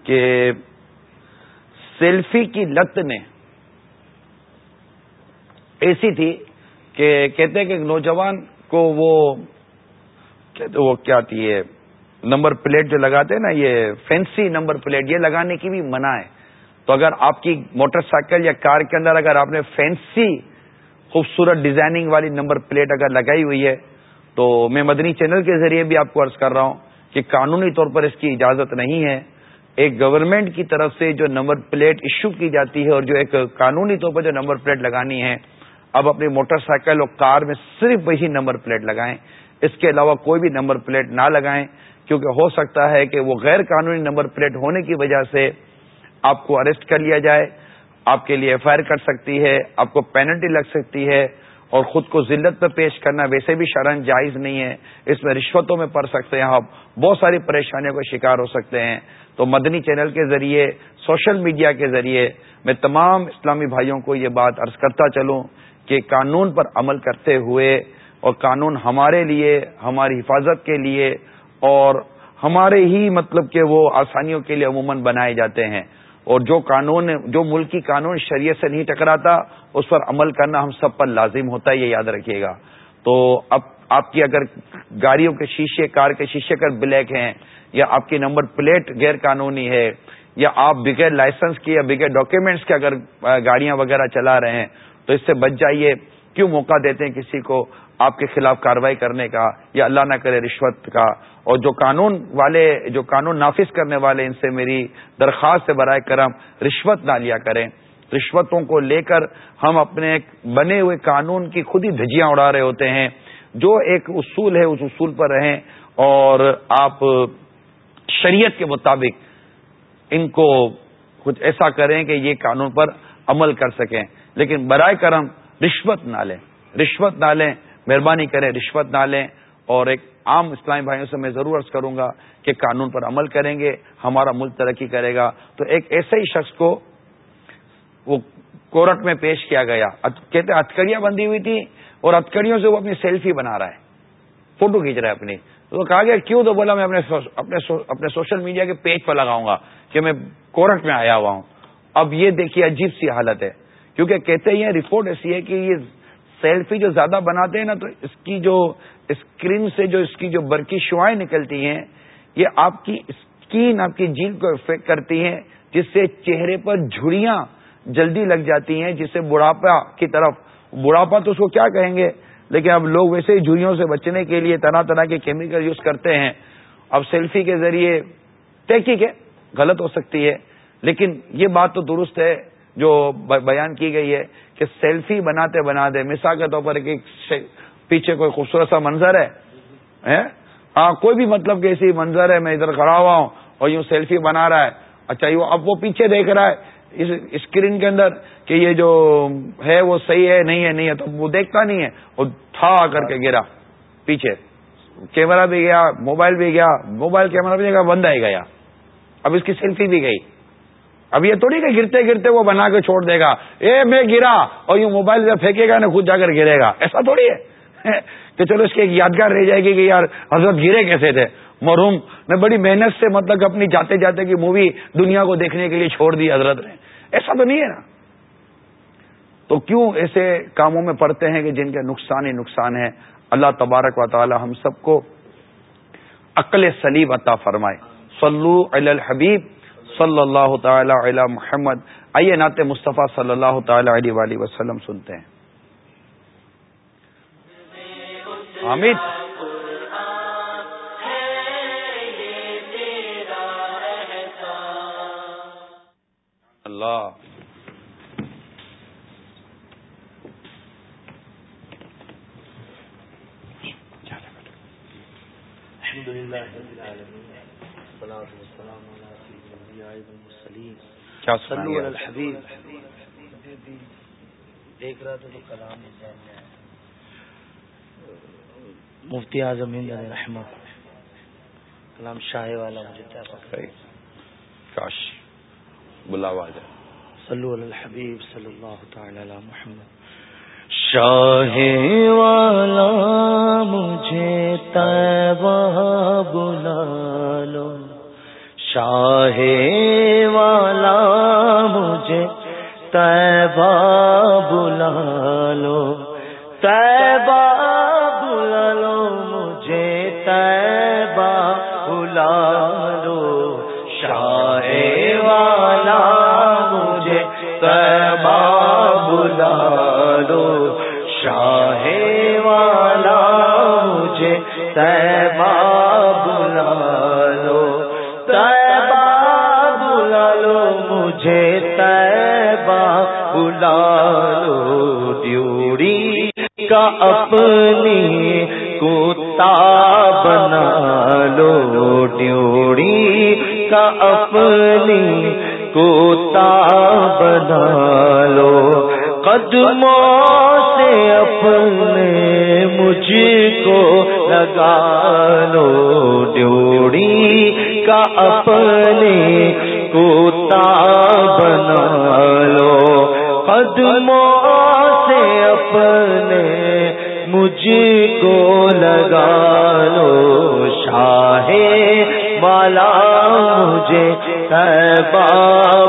کہ سیلفی کی لت نے ایسی تھی کہ کہتے ہیں کہ نوجوان کو وہ کہتے وہ کیا تھی یہ نمبر پلیٹ جو لگاتے ہیں نا، یہ فینسی نمبر پلیٹ، یہ لگانے کی بھی منع ہے۔ تو اگر آپ کی موٹر سائیکل یا کار کے اندر اگر آپ نے فینسی خوبصورت ڈیزائننگ والی نمبر پلیٹ اگر لگائی ہوئی ہے تو میں مدنی چینل کے ذریعے بھی آپ کو عرض کر رہا ہوں کہ قانونی طور پر اس کی اجازت نہیں ہے۔ ایک گورنمنٹ کی طرف سے جو نمبر پلیٹ ایشو کی جاتی ہے اور جو ایک قانونی طور پر جو نمبر پلیٹ لگانی ہے، اب اپنی موٹر سائیکل اور کار میں صرف وہی نمبر پلیٹ لگائیں۔ اس کے علاوہ کوئی بھی نمبر پلیٹ نہ لگائیں، کیونکہ ہو سکتا ہے کہ وہ غیر قانونی نمبر پلیٹ ہونے کی وجہ سے آپ کو اریسٹ کر لیا جائے، آپ کے لیے ایف آئی آر کر سکتی ہے، آپ کو پینلٹی لگ سکتی ہے۔ اور خود کو ذلت پہ پیش کرنا ویسے بھی شرن جائز نہیں ہے۔ اس میں رشوتوں میں پڑ سکتے ہیں آپ۔ بہت ساری پریشانیوں کا شکار ہو سکتے ہیں۔ تو مدنی چینل کے ذریعے، سوشل میڈیا کے ذریعے میں تمام اسلامی بھائیوں کو یہ بات عرض کرتا چلوں کہ قانون پر عمل کرتے ہوئے اور قانون ہمارے لیے، ہماری حفاظت کے لیے اور ہمارے ہی مطلب کہ وہ آسانیوں کے لیے عموماً بنائے جاتے ہیں۔ اور جو قانون، جو ملکی قانون شریعت سے نہیں ٹکراتا، اس پر عمل کرنا ہم سب پر لازم ہوتا ہے، یہ یاد رکھیے گا۔ تو اب آپ کی اگر گاڑیوں کے شیشے، کار کے شیشے کر بلیک ہیں، یا آپ کی نمبر پلیٹ غیر قانونی ہے، یا آپ بغیر لائسنس کی یا بغیر ڈاکیومینٹس کے اگر گاڑیاں وغیرہ چلا رہے ہیں، تو اس سے بچ جائیے، کیوں موقع دیتے ہیں کسی کو؟ آپ کے خلاف کاروائی کرنے کا یا اللہ نہ کرے رشوت کا اور جو قانون والے، جو قانون نافذ کرنے والے ان سے میری درخواست سے برائے کرم، رشوت نہ لیا کریں۔ رشوتوں کو لے کر ہم اپنے بنے ہوئے قانون کی خود ہی دھجیاں اڑا رہے ہوتے ہیں۔ جو ایک اصول ہے، اس اصول پر رہیں اور آپ شریعت کے مطابق ان کو کچھ ایسا کریں کہ یہ قانون پر عمل کر سکیں۔ لیکن برائے کرم رشوت نہ لیں۔ رشوت نہ لیں۔ مہربانی کریں، رشوت نہ لیں اور ایک عام اسلامی بھائیوں سے میں ضرور عرض کروں گا کہ قانون پر عمل کریں گے، ہمارا ملک ترقی کرے گا۔ تو ایک ایسے ہی شخص کو وہ کورٹ میں پیش کیا گیا۔ کہتے ہتکڑیاں بندی ہوئی تھی اور ہتکڑیوں سے وہ اپنی سیلفی بنا رہا ہے۔ فوٹو کھینچ رہا ہے اپنی۔ تو کہا گیا، کیوں تو بولا میں اپنے سوشل میڈیا کے پیج پر لگاؤں گا کہ میں کورٹ میں آیا ہوا ہوں۔ اب یہ دیکھیے عجیب سی حالت ہے۔ کیونکہ کہتے ہیں، رپورٹ ایسی ہے کہ یہ سیلفی جو زیادہ بناتے ہیں نا، تو اس کی جو اسکرین سے جو اس کی جو برقی شوائیں نکلتی ہیں، یہ آپ کی اسکین، آپ کی جیل کو افیکٹ کرتی ہیں، جس سے چہرے پر جھڑیاں جلدی لگ جاتی ہیں، جس سے بڑھاپا کی طرف، بڑھاپا تو اس کو کیا کہیں گے؟ لیکن اب لوگ ویسے ہی جھڑیوں سے بچنے کے لیے طرح طرح کے کیمیکل یوز کرتے ہیں۔ اب سیلفی کے ذریعے تحقیق ہے، غلط ہو سکتی ہے۔ لیکن یہ بات تو درست ہے جو بیان کی گئی ہے کہ سیلفی بناتے بناتے مثال کے طور پر پیچھے کوئی خوبصورت سا منظر ہے ہاں کوئی بھی مطلب کہ ایسی منظر ہے، میں ادھر کھڑا ہوا ہوں اور یوں سیلفی بنا رہا ہے۔ اچھا اب وہ پیچھے دیکھ رہا ہے، اس اسکرین کے اندر کہ یہ جو ہے وہ صحیح ہے، نہیں ہے نہیں ہے، تو وہ دیکھتا نہیں ہے وہ تھا کر کے گرا پیچھے۔ کیمرہ بھی گیا، موبائل بھی گیا، موبائل کیمرہ بھی گیا، بند آئی گیا۔ اب اس کی سیلفی بھی گئی۔ اب یہ تھوڑی کہ گرتے گرتے وہ بنا کے چھوڑ دے گا۔ اے میں گرا اور یوں موبائل جب پھینکے گا نا، خود جا کر گرے گا۔ ایسا تھوڑی ہے۔ [laughs] کہ چلو اس کی ایک یادگار رہ جائے گی کہ یار حضرت گرے کیسے تھے۔ مرحوم نے بڑی محنت سے مطلب اپنی جاتے جاتے کی مووی دنیا کو دیکھنے کے لیے چھوڑ دی حضرت نے۔ ایسا تو نہیں ہے نا۔ تو کیوں ایسے کاموں میں پڑتے ہیں کہ جن کے نقصان ہی نقصان ہے اللہ تبارک و تعالی ہم سب کو عقل سلیب عطا فرمائے۔ صلو علی الحبیب۔ صلی اللہ تعالی علی محمد۔ آئیے نعت مصطفیٰ صلی اللہ تعالی علیہ وآلہ وسلم سنتے ہیں۔ حامد اللہ۔ کیا الحبیب۔ دیکھ رہا تو کلام مفتی اعظم رحمت۔ کلام شاہ والا مجھے پتا کاش۔ بلاوا جائے صلو علی الحبیب صلی اللہ تعالی علی محمد۔ شاہ والا مجھے تیبہ بلا لو۔ شاہ والا مجھے تیبہ بلا لو، تیبہ بلا لو، مجھے تیبہ بلا لو۔ شاہ والا مجھے تیبہ بلا لو۔ شاہ والا مجھے تیبہ بلا لو ڈیوڑی کا اپنی کوتا بنا لو ڈیوڑی کا اپنی کوتا بنا لو۔ قدموں سے اپنے مجھ کو لگا لو ڈیوڑی والا، مجھے تیبہ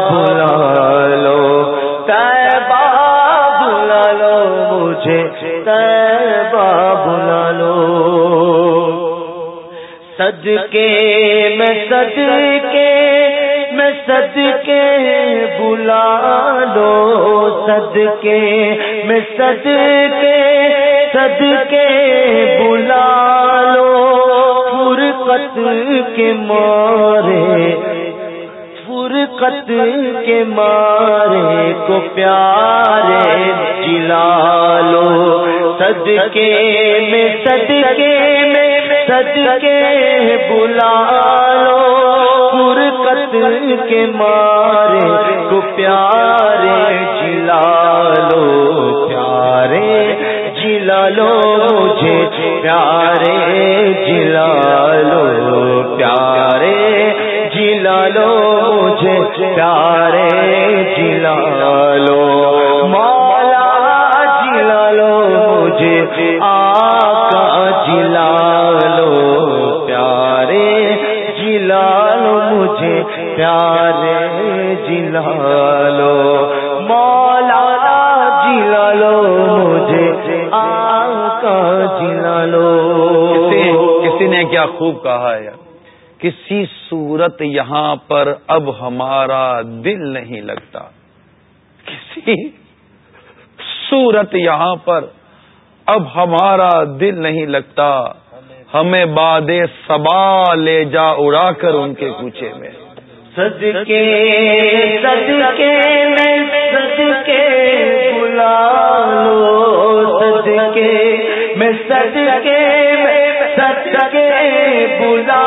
بلا لو تیبہ بلا لو، مجھے تیبہ بلا لو۔ صدقے میں صدقے میں صدقے بلا لو۔ صدقے میں صدقے صدقے بلا لو فرقت کے مارے، فرقت کے مارے کو پیارے جلا لو صدقے میں صدقے میں صدقے بلا لو فرقت کے مارے کو پیارے جلا لو پیارے جلا لو مجھے پیارے جلا لو پیارے جلا لو مجھے پیارے جلا لو مولا جلا لو مجھے آقا جلا لو پیارے جلا لو مجھے پیارے کسی نے کیا خوب کہا ہے؟ کسی صورت یہاں پر اب ہمارا دل نہیں لگتا۔ کسی صورت یہاں پر اب ہمارا دل نہیں لگتا۔ ہمیں باد سبا لے جا اڑا کر ان کے کوچے میں۔ صدقے صدقے میں، صدقے بلا لو۔ صدقے میں، صدقے سچ کے بلا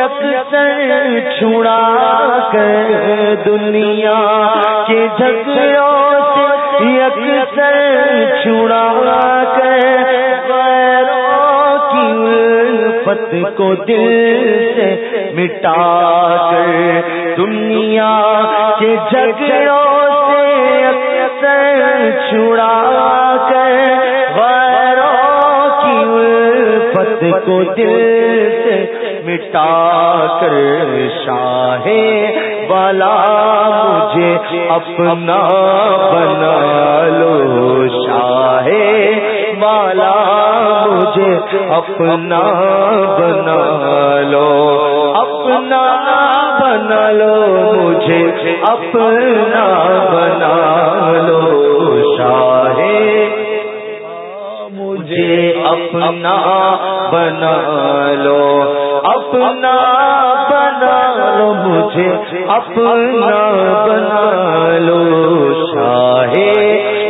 یکسر چھڑا کر دنیا کے جھگڑوں سے یکسر چھڑا کر غیروں کی الفت کو دل سے مٹا کر دنیا کے جھگڑوں سے اکثر چھڑا کر غیروں کی الفت کو دل سے مٹا کر شاہ والا مجھے اپنا بنا لو شاہ والا مجھے اپنا بنا لو، اپنا بنا لو مجھے، اپنا بنا لو شاہ مجھے اپنا بنا لو۔ اپنا بنا لو مجھے، اپنا بنا لو شاہ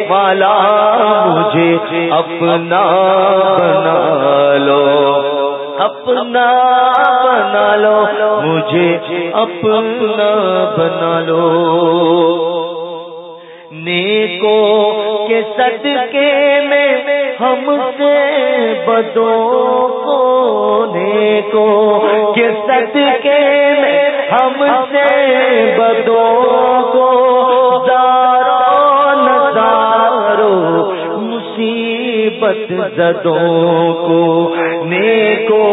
والا مجھے، اپنا بنا لو، اپنا بنا لو مجھے، اپنا بنا لو۔ نیکو کے صدقے ہم سے بدوں کو نیکو کے صدقے میں ہم سے بدوں کو؟ زارو نارو مصیبت زدوں کو نیکو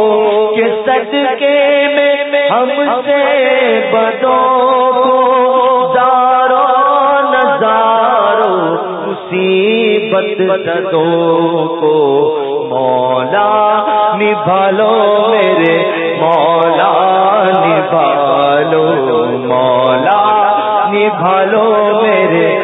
کے صدقے میں ہم سے بدوں مصیبت کو مولا نبھالو میرے مولا نبھالو مولا نبھالو میرے۔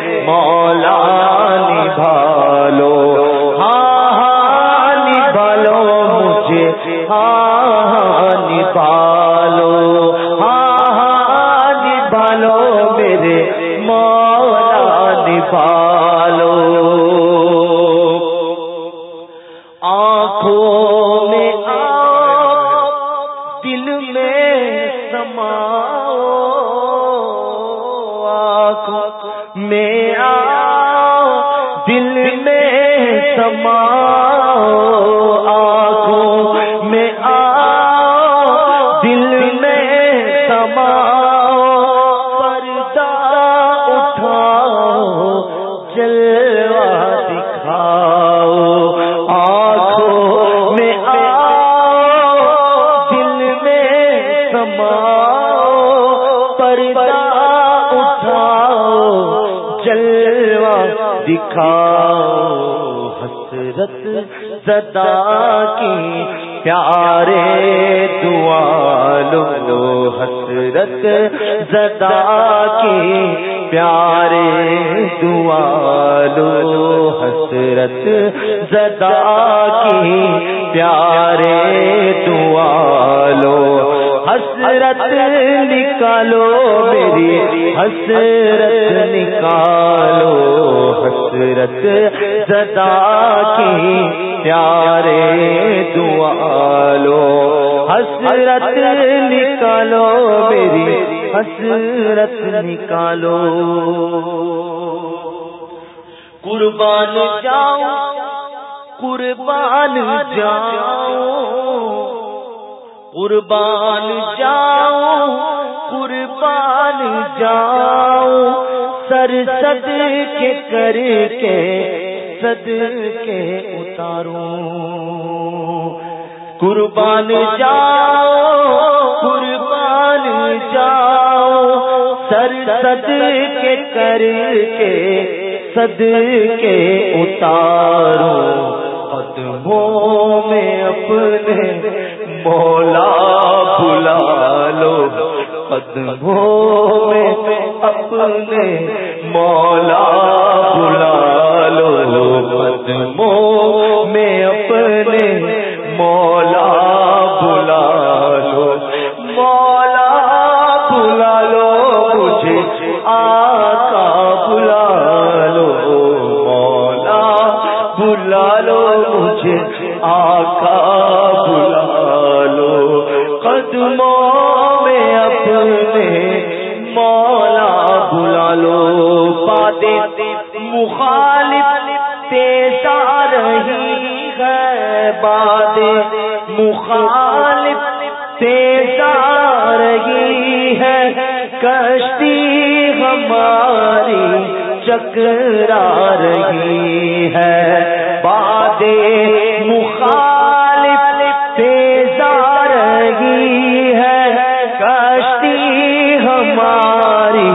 زدا کی پیارے دعا لو، حسرت زدا کی پیارے دعا لو، حسرت زدا کی پیارے دعا لو حسرت نکالو میری، حسرت نکالو، حسرت زدا کی پیارے دعا لو۔ حسرت نکالو میری، حسرت نکالو۔ قربان جاؤ قربان جاؤ قربان جاؤ قربان جاؤ سر سد کے کر کے، سد کے اتاروں۔ قربان جاؤ قربان جاؤ سر سد کے کر کے، سد کے اتاروں۔ قدموں میں اپنے مولا بلا لو قدموں میں اپنے مخالف تیز رہی ہے باد مخالف تیز رہی ہے کشتی ہماری چکرا رہی ہے باد مخالف تیز رہی ہے کشتی ہماری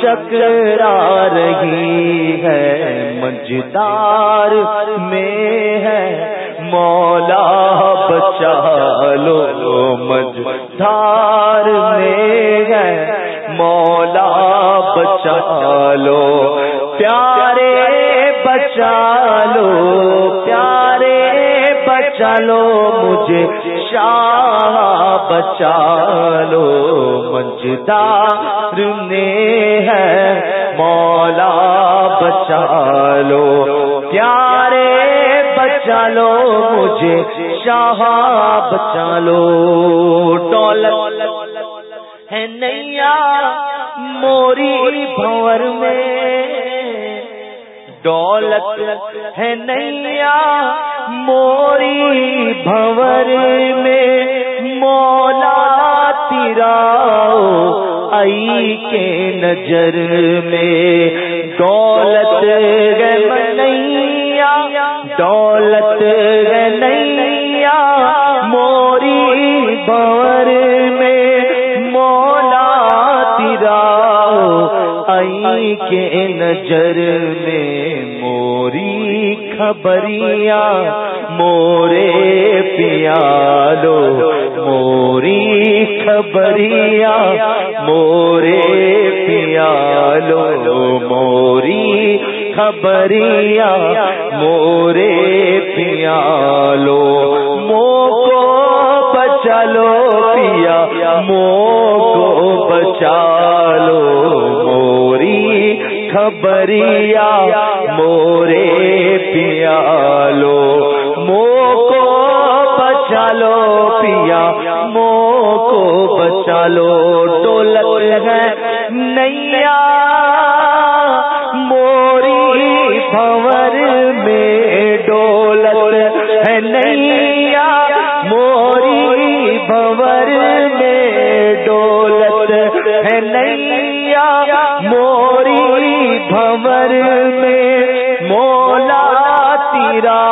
چکرا رہی ہے مجدار میں ہے۔ مولا بچا لو مج میں ہے۔ مولا بچا لو، پیارے بچا لو، پیارے بچا لو، مجھے شاہ بچا لو۔ مجدار نے ہے۔ مولا بچا لو، پیارے بچا لو، مجھے شاہ بچا لو۔ ڈولت ہے نیا موری بھور میں۔ دولت ہے نیا موری بھور میں۔ مولا تیرا آئی کے نظر میں دولت نیا دولت نیا موری بھور میں مولا تیرا آئی کے نظر میں موری خبریاں، مورے پیالو، موری خبریاں مورے پیالو موری خبریاں مورے پیالو مو کو بچالو پیا مو کو بچالو موری خبریا مورے پیالو بچا لو ڈولت ہے نیا۔ موری بھور میں ڈولت ہے نیا۔ موری بھور میں ڈولت ہے نیا۔ موری بھور میں مولا تیرا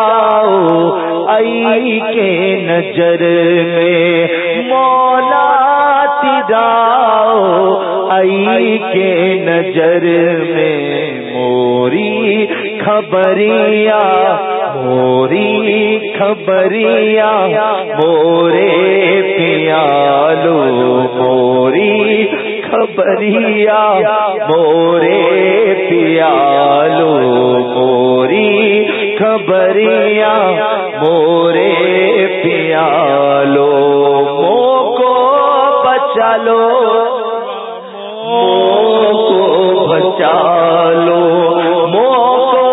آئی کے نظر میں۔ آئی کے نظر میں موری خبریاں موری خبریاں، مورے پیالو موری خبریاں، مورے پیالو موری خبریاں۔ کو بچا لو مو کو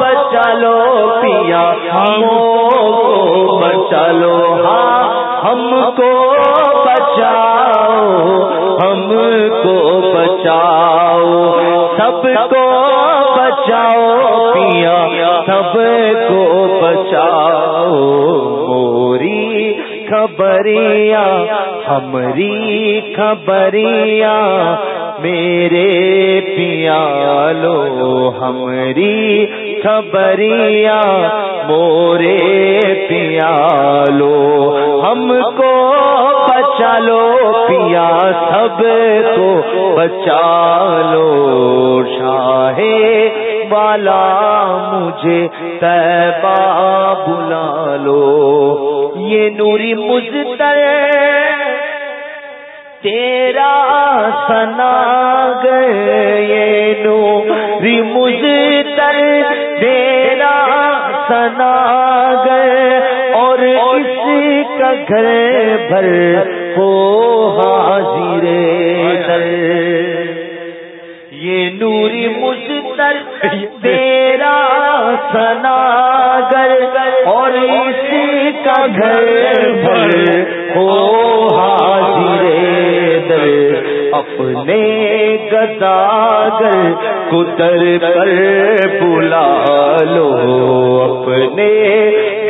بچا لو پیا مو کو بچا لو ہاں ہم کو بچاؤ، ہم کو بچاؤ، سب کو بچاؤ پیا، سب کو بچاؤ، موری خبریاں، ہمری خبریاں، میرے پیالو ہمری خبریاں، مورے پیالو ہم کو بچا لو پیا سب کو بچا لو شاہ والا مجھے تیبا بلا لو یہ نوری مزتر تیرا سنا گئے نوری مزتر تیرا سنا گئے اور اس کا گھر بھر ہو حاضر در یہ نوری مزتر تیرا سنا گر اور اس کا گھر بھر ہو حاضر در اپنے گداگر کتر کر بلا لو اپنے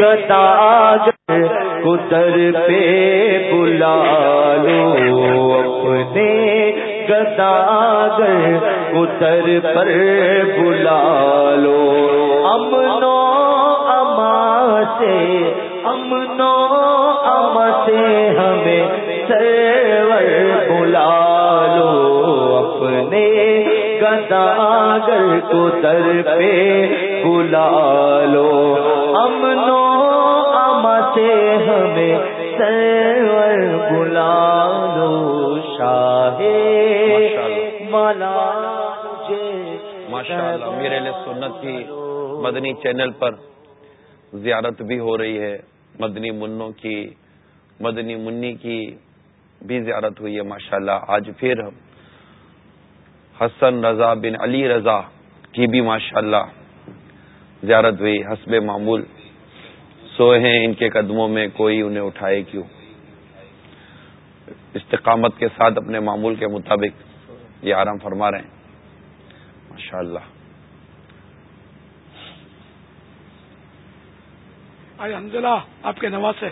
گداگر کتر پہ بلا لو اپنے گداگر کتر پر بلا لو۔ امنو اما سے امنو اما سے ہمیں سرور بلا گداگر کو در پہ بلا لو۔ امنو سر بلا دو شاہ ماشاء اللہ میرے لیے سنت کی مدنی چینل پر زیارت بھی ہو رہی ہے۔ مدنی منوں کی مدنی منی کی بھی زیارت ہوئی ہے ماشاء اللہ آج پھر حسن رضا بن علی رضا کی بھی ماشاء اللہ زیارت ہوئی حسب معمول۔ سوئے ہیں ان کے قدموں میں کوئی انہیں اٹھائے کیوں؟ استقامت کے ساتھ اپنے معمول کے مطابق یہ آرام فرما رہے ہیں۔ ماشاء اللہ الحمد للہ آپ کے نواز سے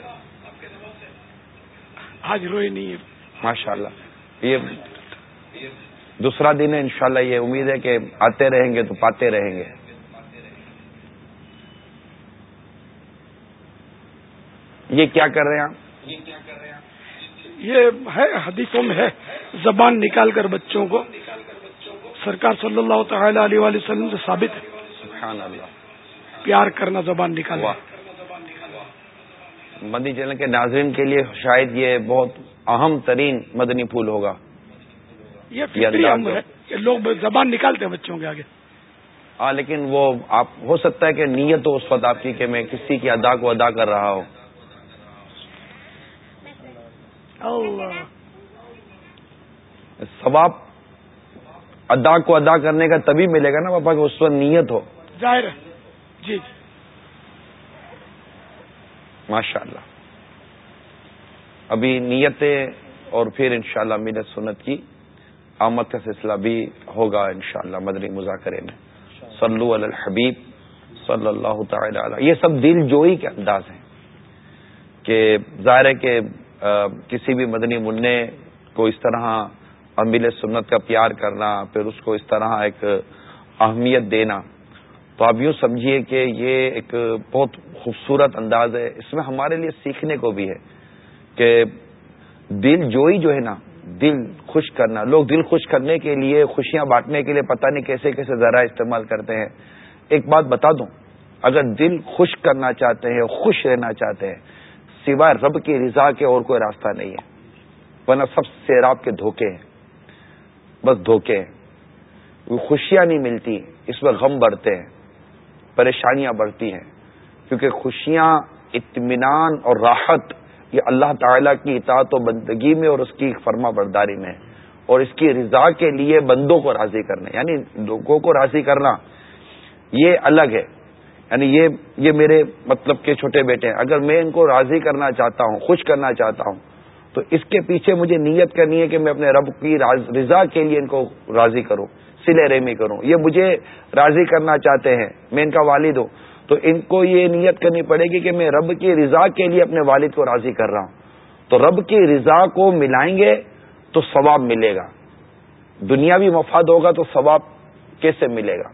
آج روئی نہیں ہے۔ ماشاء اللہ یہ دوسرا دن ہے انشاءاللہ یہ امید ہے کہ آتے رہیں گے تو پاتے رہیں گے۔ یہ کیا کر رہے ہیں آپ؟ یہ ہے حدیثوں میں ہے زبان نکال کر بچوں کو۔ سرکار صلی اللہ تعالی علیہ وسلم سے ثابت ہے۔ سبحان اللہ پیار کرنا زبان نکال۔ مدنی چینل کے ناظرین کے لیے شاید یہ بہت اہم ترین مدنی پھول ہوگا۔ یہ ہے کہ لوگ زبان نکالتے ہیں بچوں کے آگے۔ ہاں لیکن وہ آپ ہو سکتا ہے کہ نیت ہو اس وقت آپ کی کہ میں کسی کی ادا کو ادا کر رہا ہوں۔ ثواب ادا کو ادا کرنے کا تبھی ملے گا نا پاپا کہ اس وقت نیت ہو۔ ظاہر جی۔ ماشاء اللہ ابھی نیتیں اور پھر انشاءاللہ شاء اللہ سنت کی۔ آمد کا سلسلہ بھی ہوگا انشاءاللہ مدنی مذاکرے میں۔ صلو علی الحبیب صلی اللہ تعالی علیہ۔ یہ سب دل جوئی کے انداز ہیں کہ ظاہر ہے کہ کسی بھی مدنی منع کو اس طرح امیل سنت کا پیار کرنا، پھر اس کو اس طرح ایک اہمیت دینا، تو آپ یوں سمجھیے کہ یہ ایک بہت خوبصورت انداز ہے۔ اس میں ہمارے لیے سیکھنے کو بھی ہے کہ دل جوئی جو ہے نا دل خوش کرنا۔ لوگ دل خوش کرنے کے لیے، خوشیاں بانٹنے کے لیے پتہ نہیں کیسے کیسے ذرا استعمال کرتے ہیں۔ ایک بات بتا دوں، اگر دل خوش کرنا چاہتے ہیں، خوش رہنا چاہتے ہیں، سوائے رب کی رضا کے اور کوئی راستہ نہیں ہے۔ ورنہ سب سیراب کے دھوکے ہیں۔ بس دھوکے ہیں۔ خوشیاں نہیں ملتی، اس میں غم بڑھتے ہیں، پریشانیاں بڑھتی ہیں۔ کیونکہ خوشیاں اطمینان اور راحت یہ اللہ تعالیٰ کی اطاعت و بندگی میں اور اس کی فرما برداری میں اور اس کی رضا کے لیے بندوں کو راضی کرنے یعنی لوگوں کو راضی کرنا، یہ الگ ہے۔ یعنی یہ یہ میرے مطلب کے چھوٹے بیٹے ہیں۔ اگر میں ان کو راضی کرنا چاہتا ہوں، خوش کرنا چاہتا ہوں، تو اس کے پیچھے مجھے نیت کرنی ہے کہ میں اپنے رب کی رضا کے لیے ان کو راضی کروں، سلے ریمی کروں۔ یہ مجھے راضی کرنا چاہتے ہیں، میں ان کا والد ہوں۔ تو ان کو یہ نیت کرنی پڑے گی کہ میں رب کی رضا کے لیے اپنے والد کو راضی کر رہا ہوں۔ تو رب کی رضا کو ملائیں گے تو ثواب ملے گا۔ دنیاوی مفاد ہوگا تو ثواب کیسے ملے گا؟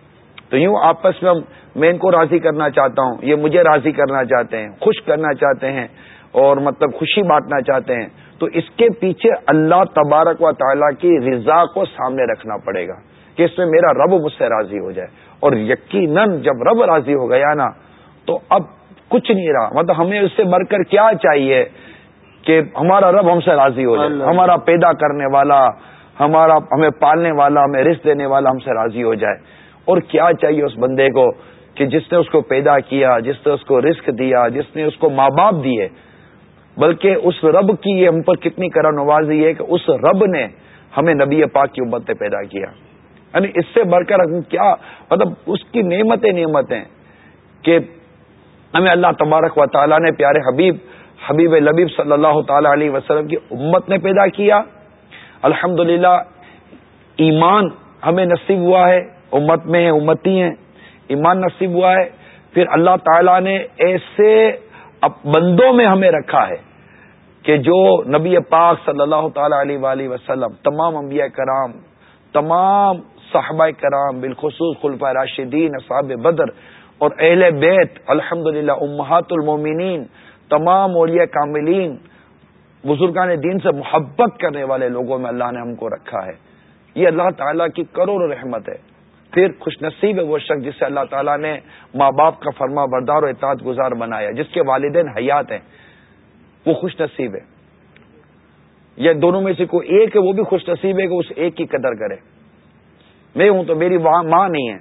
تو یوں آپس میں میں ان کو راضی کرنا چاہتا ہوں، یہ مجھے راضی کرنا چاہتے ہیں، خوش کرنا چاہتے ہیں اور مطلب خوشی بانٹنا چاہتے ہیں۔ تو اس کے پیچھے اللہ تبارک و تعالیٰ کی رضا کو سامنے رکھنا پڑے گا کہ اس میں میرا رب مجھ سے راضی ہو جائے۔ اور یقیناً جب رب راضی ہو گیا نا تو اب کچھ نہیں رہا۔ مطلب ہمیں اس سے بڑھ کر کیا چاہیے کہ ہمارا رب ہم سے راضی ہو جائے۔ ہمارا پیدا کرنے والا ہمارا ہمیں پالنے والا ہمیں رسک دینے والا ہم سے راضی ہو جائے۔ اور کیا چاہیے اس بندے کو کہ جس نے اس کو پیدا کیا جس نے اس کو رسک دیا جس نے اس کو ماں باپ دیے۔ بلکہ اس رب کی یہ ہم پر کتنی کرا نوازی ہے کہ اس رب نے ہمیں نبی پاک کی امت نے پیدا کیا۔ یعنی اس سے بڑھ کر کیا مطلب اس کی نعمتیں نعمتیں کہ ہمیں اللہ تبارک و تعالیٰ نے پیارے حبیب حبیب لبیب صلی اللہ تعالی علیہ وسلم کی امت نے پیدا کیا۔ الحمد ایمان ہمیں نصیب ہوا ہے۔ امت میں ہیں، امتی ہیں۔ ایمان نصیب ہوا ہے۔ پھر اللہ تعالیٰ نے ایسے بندوں میں ہمیں رکھا ہے کہ جو نبی پاک صلی اللہ تعالی علیہ وسلم، تمام انبیاء کرام، تمام صحابہ کرام، بالخصوص خلفۂ راشدین اصحاب بدر اور اہل بیت الحمد للہ امہات المومنین، تمام اولیاء کاملین، بزرگان دین سے محبت کرنے والے لوگوں میں اللہ نے ہم کو رکھا ہے۔ یہ اللہ تعالیٰ کی کروڑ رحمت ہے۔ پھر خوش نصیب ہے وہ شخص جس سے اللہ تعالیٰ نے ماں باپ کا فرما بردار و اطاعت گزار بنایا، جس کے والدین حیات ہیں۔ وہ خوش نصیب ہے۔ یا دونوں میں سے کوئی ایک ہے، وہ بھی خوش نصیب ہے کہ اس ایک کی قدر کرے۔ میں ہوں تو میری ماں نہیں ہے،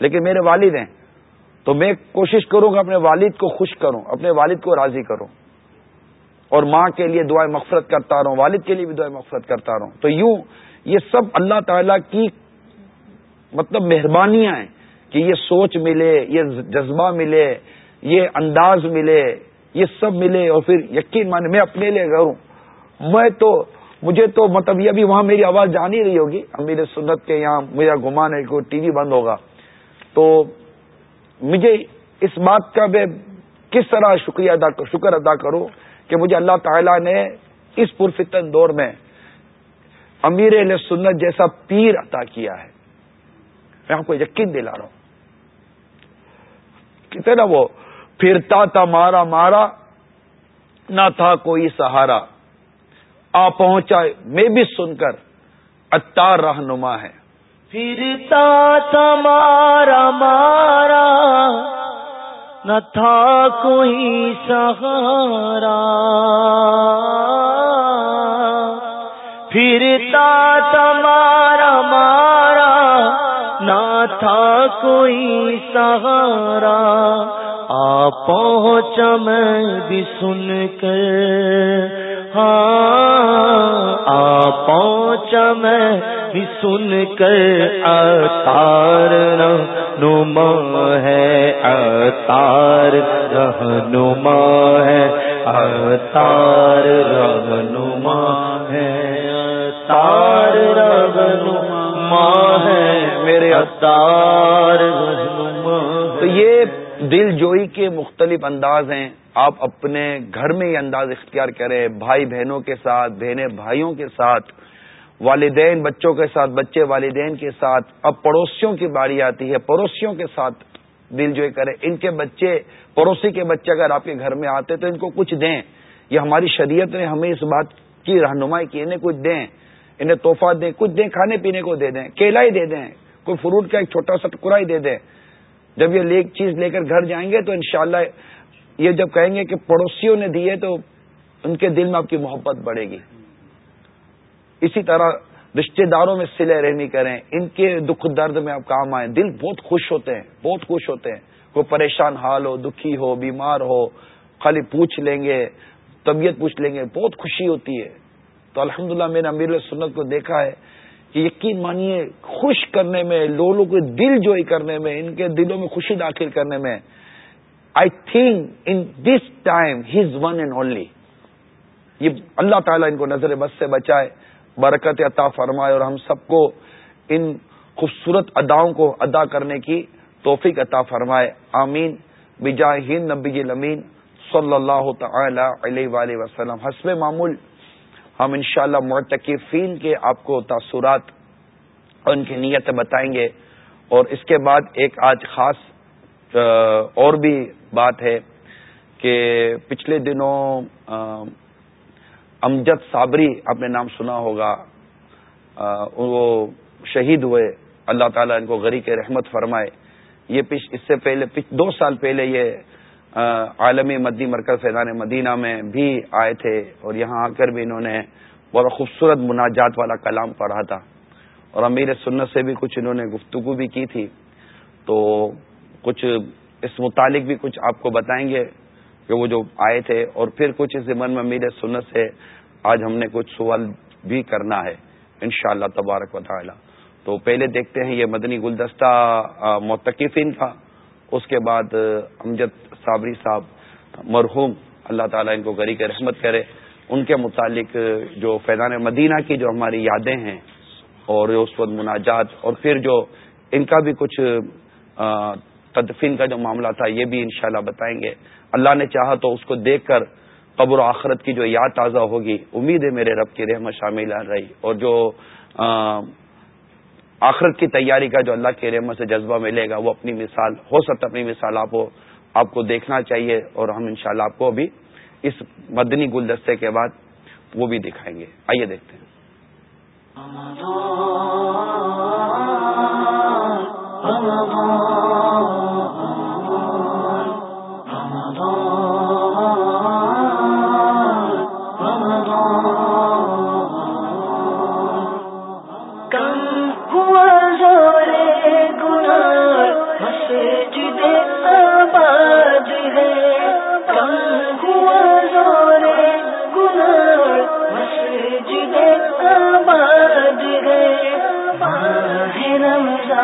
لیکن میرے والد ہیں۔ تو میں کوشش کروں گا اپنے والد کو خوش کروں، اپنے والد کو راضی کروں۔ اور ماں کے لیے دعائیں مغفرت کرتا رہوں، والد کے لیے بھی دعائیں مغفرت کرتا رہوں۔ تو یوں یہ سب اللہ تعالی کی مطلب مہربانیاں ہیں کہ یہ سوچ ملے، یہ جذبہ ملے، یہ انداز ملے، یہ سب ملے اور پھر یقین مانے میں اپنے لیے کروں۔ میں تو مجھے تو مطلب یہ ابھی وہاں میری آواز جان ہی رہی ہوگی۔ امیر سنت کے یہاں مجھے گمان ہے کہ ٹی وی بند ہوگا۔ تو مجھے اس بات کا میں کس طرح شکریہ ادا شکر ادا کروں کہ مجھے اللہ تعالی نے اس پرفتن دور میں امیر علیہ سنت جیسا پیر عطا کیا ہے۔ میں آپ کو یقین دلا رہا ہوں۔ کہتے نا وہ پھرتا تھا، مارا مارا، نہ تھا کوئی سہارا۔ آ پہنچا میں بھی سن کر اتار رہنما ہے۔ پھرتا تھا مارا مارا، نہ تھا کوئی سہارا۔ پھرتا تھا مارا مارا، نہ تھا کوئی سہارا۔ آ پہنچا میں بھی سن کر۔ ہاں پہنچا میں بھی سن کر اتار نما ہے اتار رہنما ہے اتار رہنما ہے اتار رہنما ہے، میرے اتار رہنما تو یہ دل جوئی کے مختلف انداز ہیں۔ آپ اپنے گھر میں یہ انداز اختیار کریں، بھائی بہنوں کے ساتھ، بہنیں بھائیوں کے ساتھ، والدین بچوں کے ساتھ، بچے والدین کے ساتھ۔ اب پڑوسیوں کی باری آتی ہے، پڑوسیوں کے ساتھ دل جو کرے ان کے بچے، پڑوسی کے بچے اگر آپ کے گھر میں آتے تو ان کو کچھ دیں۔ یہ ہماری شریعت نے ہمیں اس بات کی رہنمائی کی، انہیں کچھ دیں۔ انہیں تحفہ دیں، کچھ دیں، کھانے پینے کو دے دیں کیلا ہی دے دیں۔ کوئی فروٹ کا ایک چھوٹا سا ٹکڑا ہی دے دیں۔ جب یہ چیز لے کر گھر جائیں گے تو انشاءاللہ یہ جب کہیں گے کہ پڑوسیوں نے دیے تو ان کے دل میں آپ کی محبت بڑھے گی۔ اسی طرح رشتہ داروں میں سلے رحمی کریں، ان کے دکھ درد میں آپ کام آئیں۔ دل بہت خوش ہوتے ہیں، بہت خوش ہوتے ہیں۔ کوئی پریشان حال ہو، دکھی ہو، بیمار ہو، خالی پوچھ لیں گے، طبیعت پوچھ لیں گے، بہت خوشی ہوتی ہے۔ تو الحمدللہ میں نے امیر سنت کو دیکھا ہے۔ یقین مانیے، خوش کرنے میں، لوگوں کے دل جوئی کرنے میں، ان کے دلوں میں خوشی داخل کرنے میں۔ I think in this time his one and only یہ اللہ تعالیٰ ان کو نظر بس سے بچائے، برکت عطا فرمائے اور ہم سب کو ان خوبصورت اداؤں کو ادا کرنے کی توفیق عطا فرمائے۔ آمین۔ بجا ہند نبی لمین صلی اللہ تعالی علیہ وآلہ وسلم۔ حسب معمول۔ ہم انشاءاللہ شاء کے آپ کو تاثرات اور ان کی نیتیں بتائیں گے اور اس کے بعد ایک آج خاص اور بھی بات ہے کہ پچھلے دنوں امجد صابری آپ نے نام سنا ہوگا وہ شہید ہوئے۔ اللہ تعالیٰ ان کو غری کے رحمت فرمائے۔ یہ پچھ اس سے پہلے دو سال پہلے یہ عالمی مدی، مرکز فیضان مدینہ میں بھی آئے تھے اور یہاں آ کر بھی انہوں نے بہت خوبصورت مناجات والا کلام پڑھا تھا۔ اور امیر سنت سے بھی کچھ انہوں نے گفتگو بھی کی تھی۔ تو کچھ اس متعلق بھی کچھ آپ کو بتائیں گے کہ وہ جو آئے تھے۔ اور پھر کچھ اس من میں امیر سنت سے آج ہم نے کچھ سوال بھی کرنا ہے، انشاءاللہ تبارک و تعالی۔ تو پہلے دیکھتے ہیں، یہ مدنی گلدستہ متقفین کا اس کے بعد امجد صابری صاحب مرحوم، اللہ تعالیٰ ان کو گری کے رحمت کرے۔ ان کے متعلق جو فیضان مدینہ کی جو ہماری یادیں ہیں اور اس وقت مناجات، اور پھر جو ان کا بھی کچھ تدفین کا جو معاملہ تھا، یہ بھی انشاءاللہ بتائیں گے۔ اللہ نے چاہا تو اس کو دیکھ کر قبر و آخرت کی جو یاد تازہ ہوگی، امید ہے میرے رب کی رحمت شامل رہی۔ اور جو آخرت کی تیاری کا جو اللہ کی رحمت سے جذبہ ملے گا، وہ اپنی مثال، ہو سکتا اپنی مثال آپ آپ کو دیکھنا چاہیے اور ہم انشاءاللہ شاء آپ کو ابھی اس مدنی گلدستے کے بعد وہ بھی دکھائیں گے۔ آئیے دیکھتے ہیں۔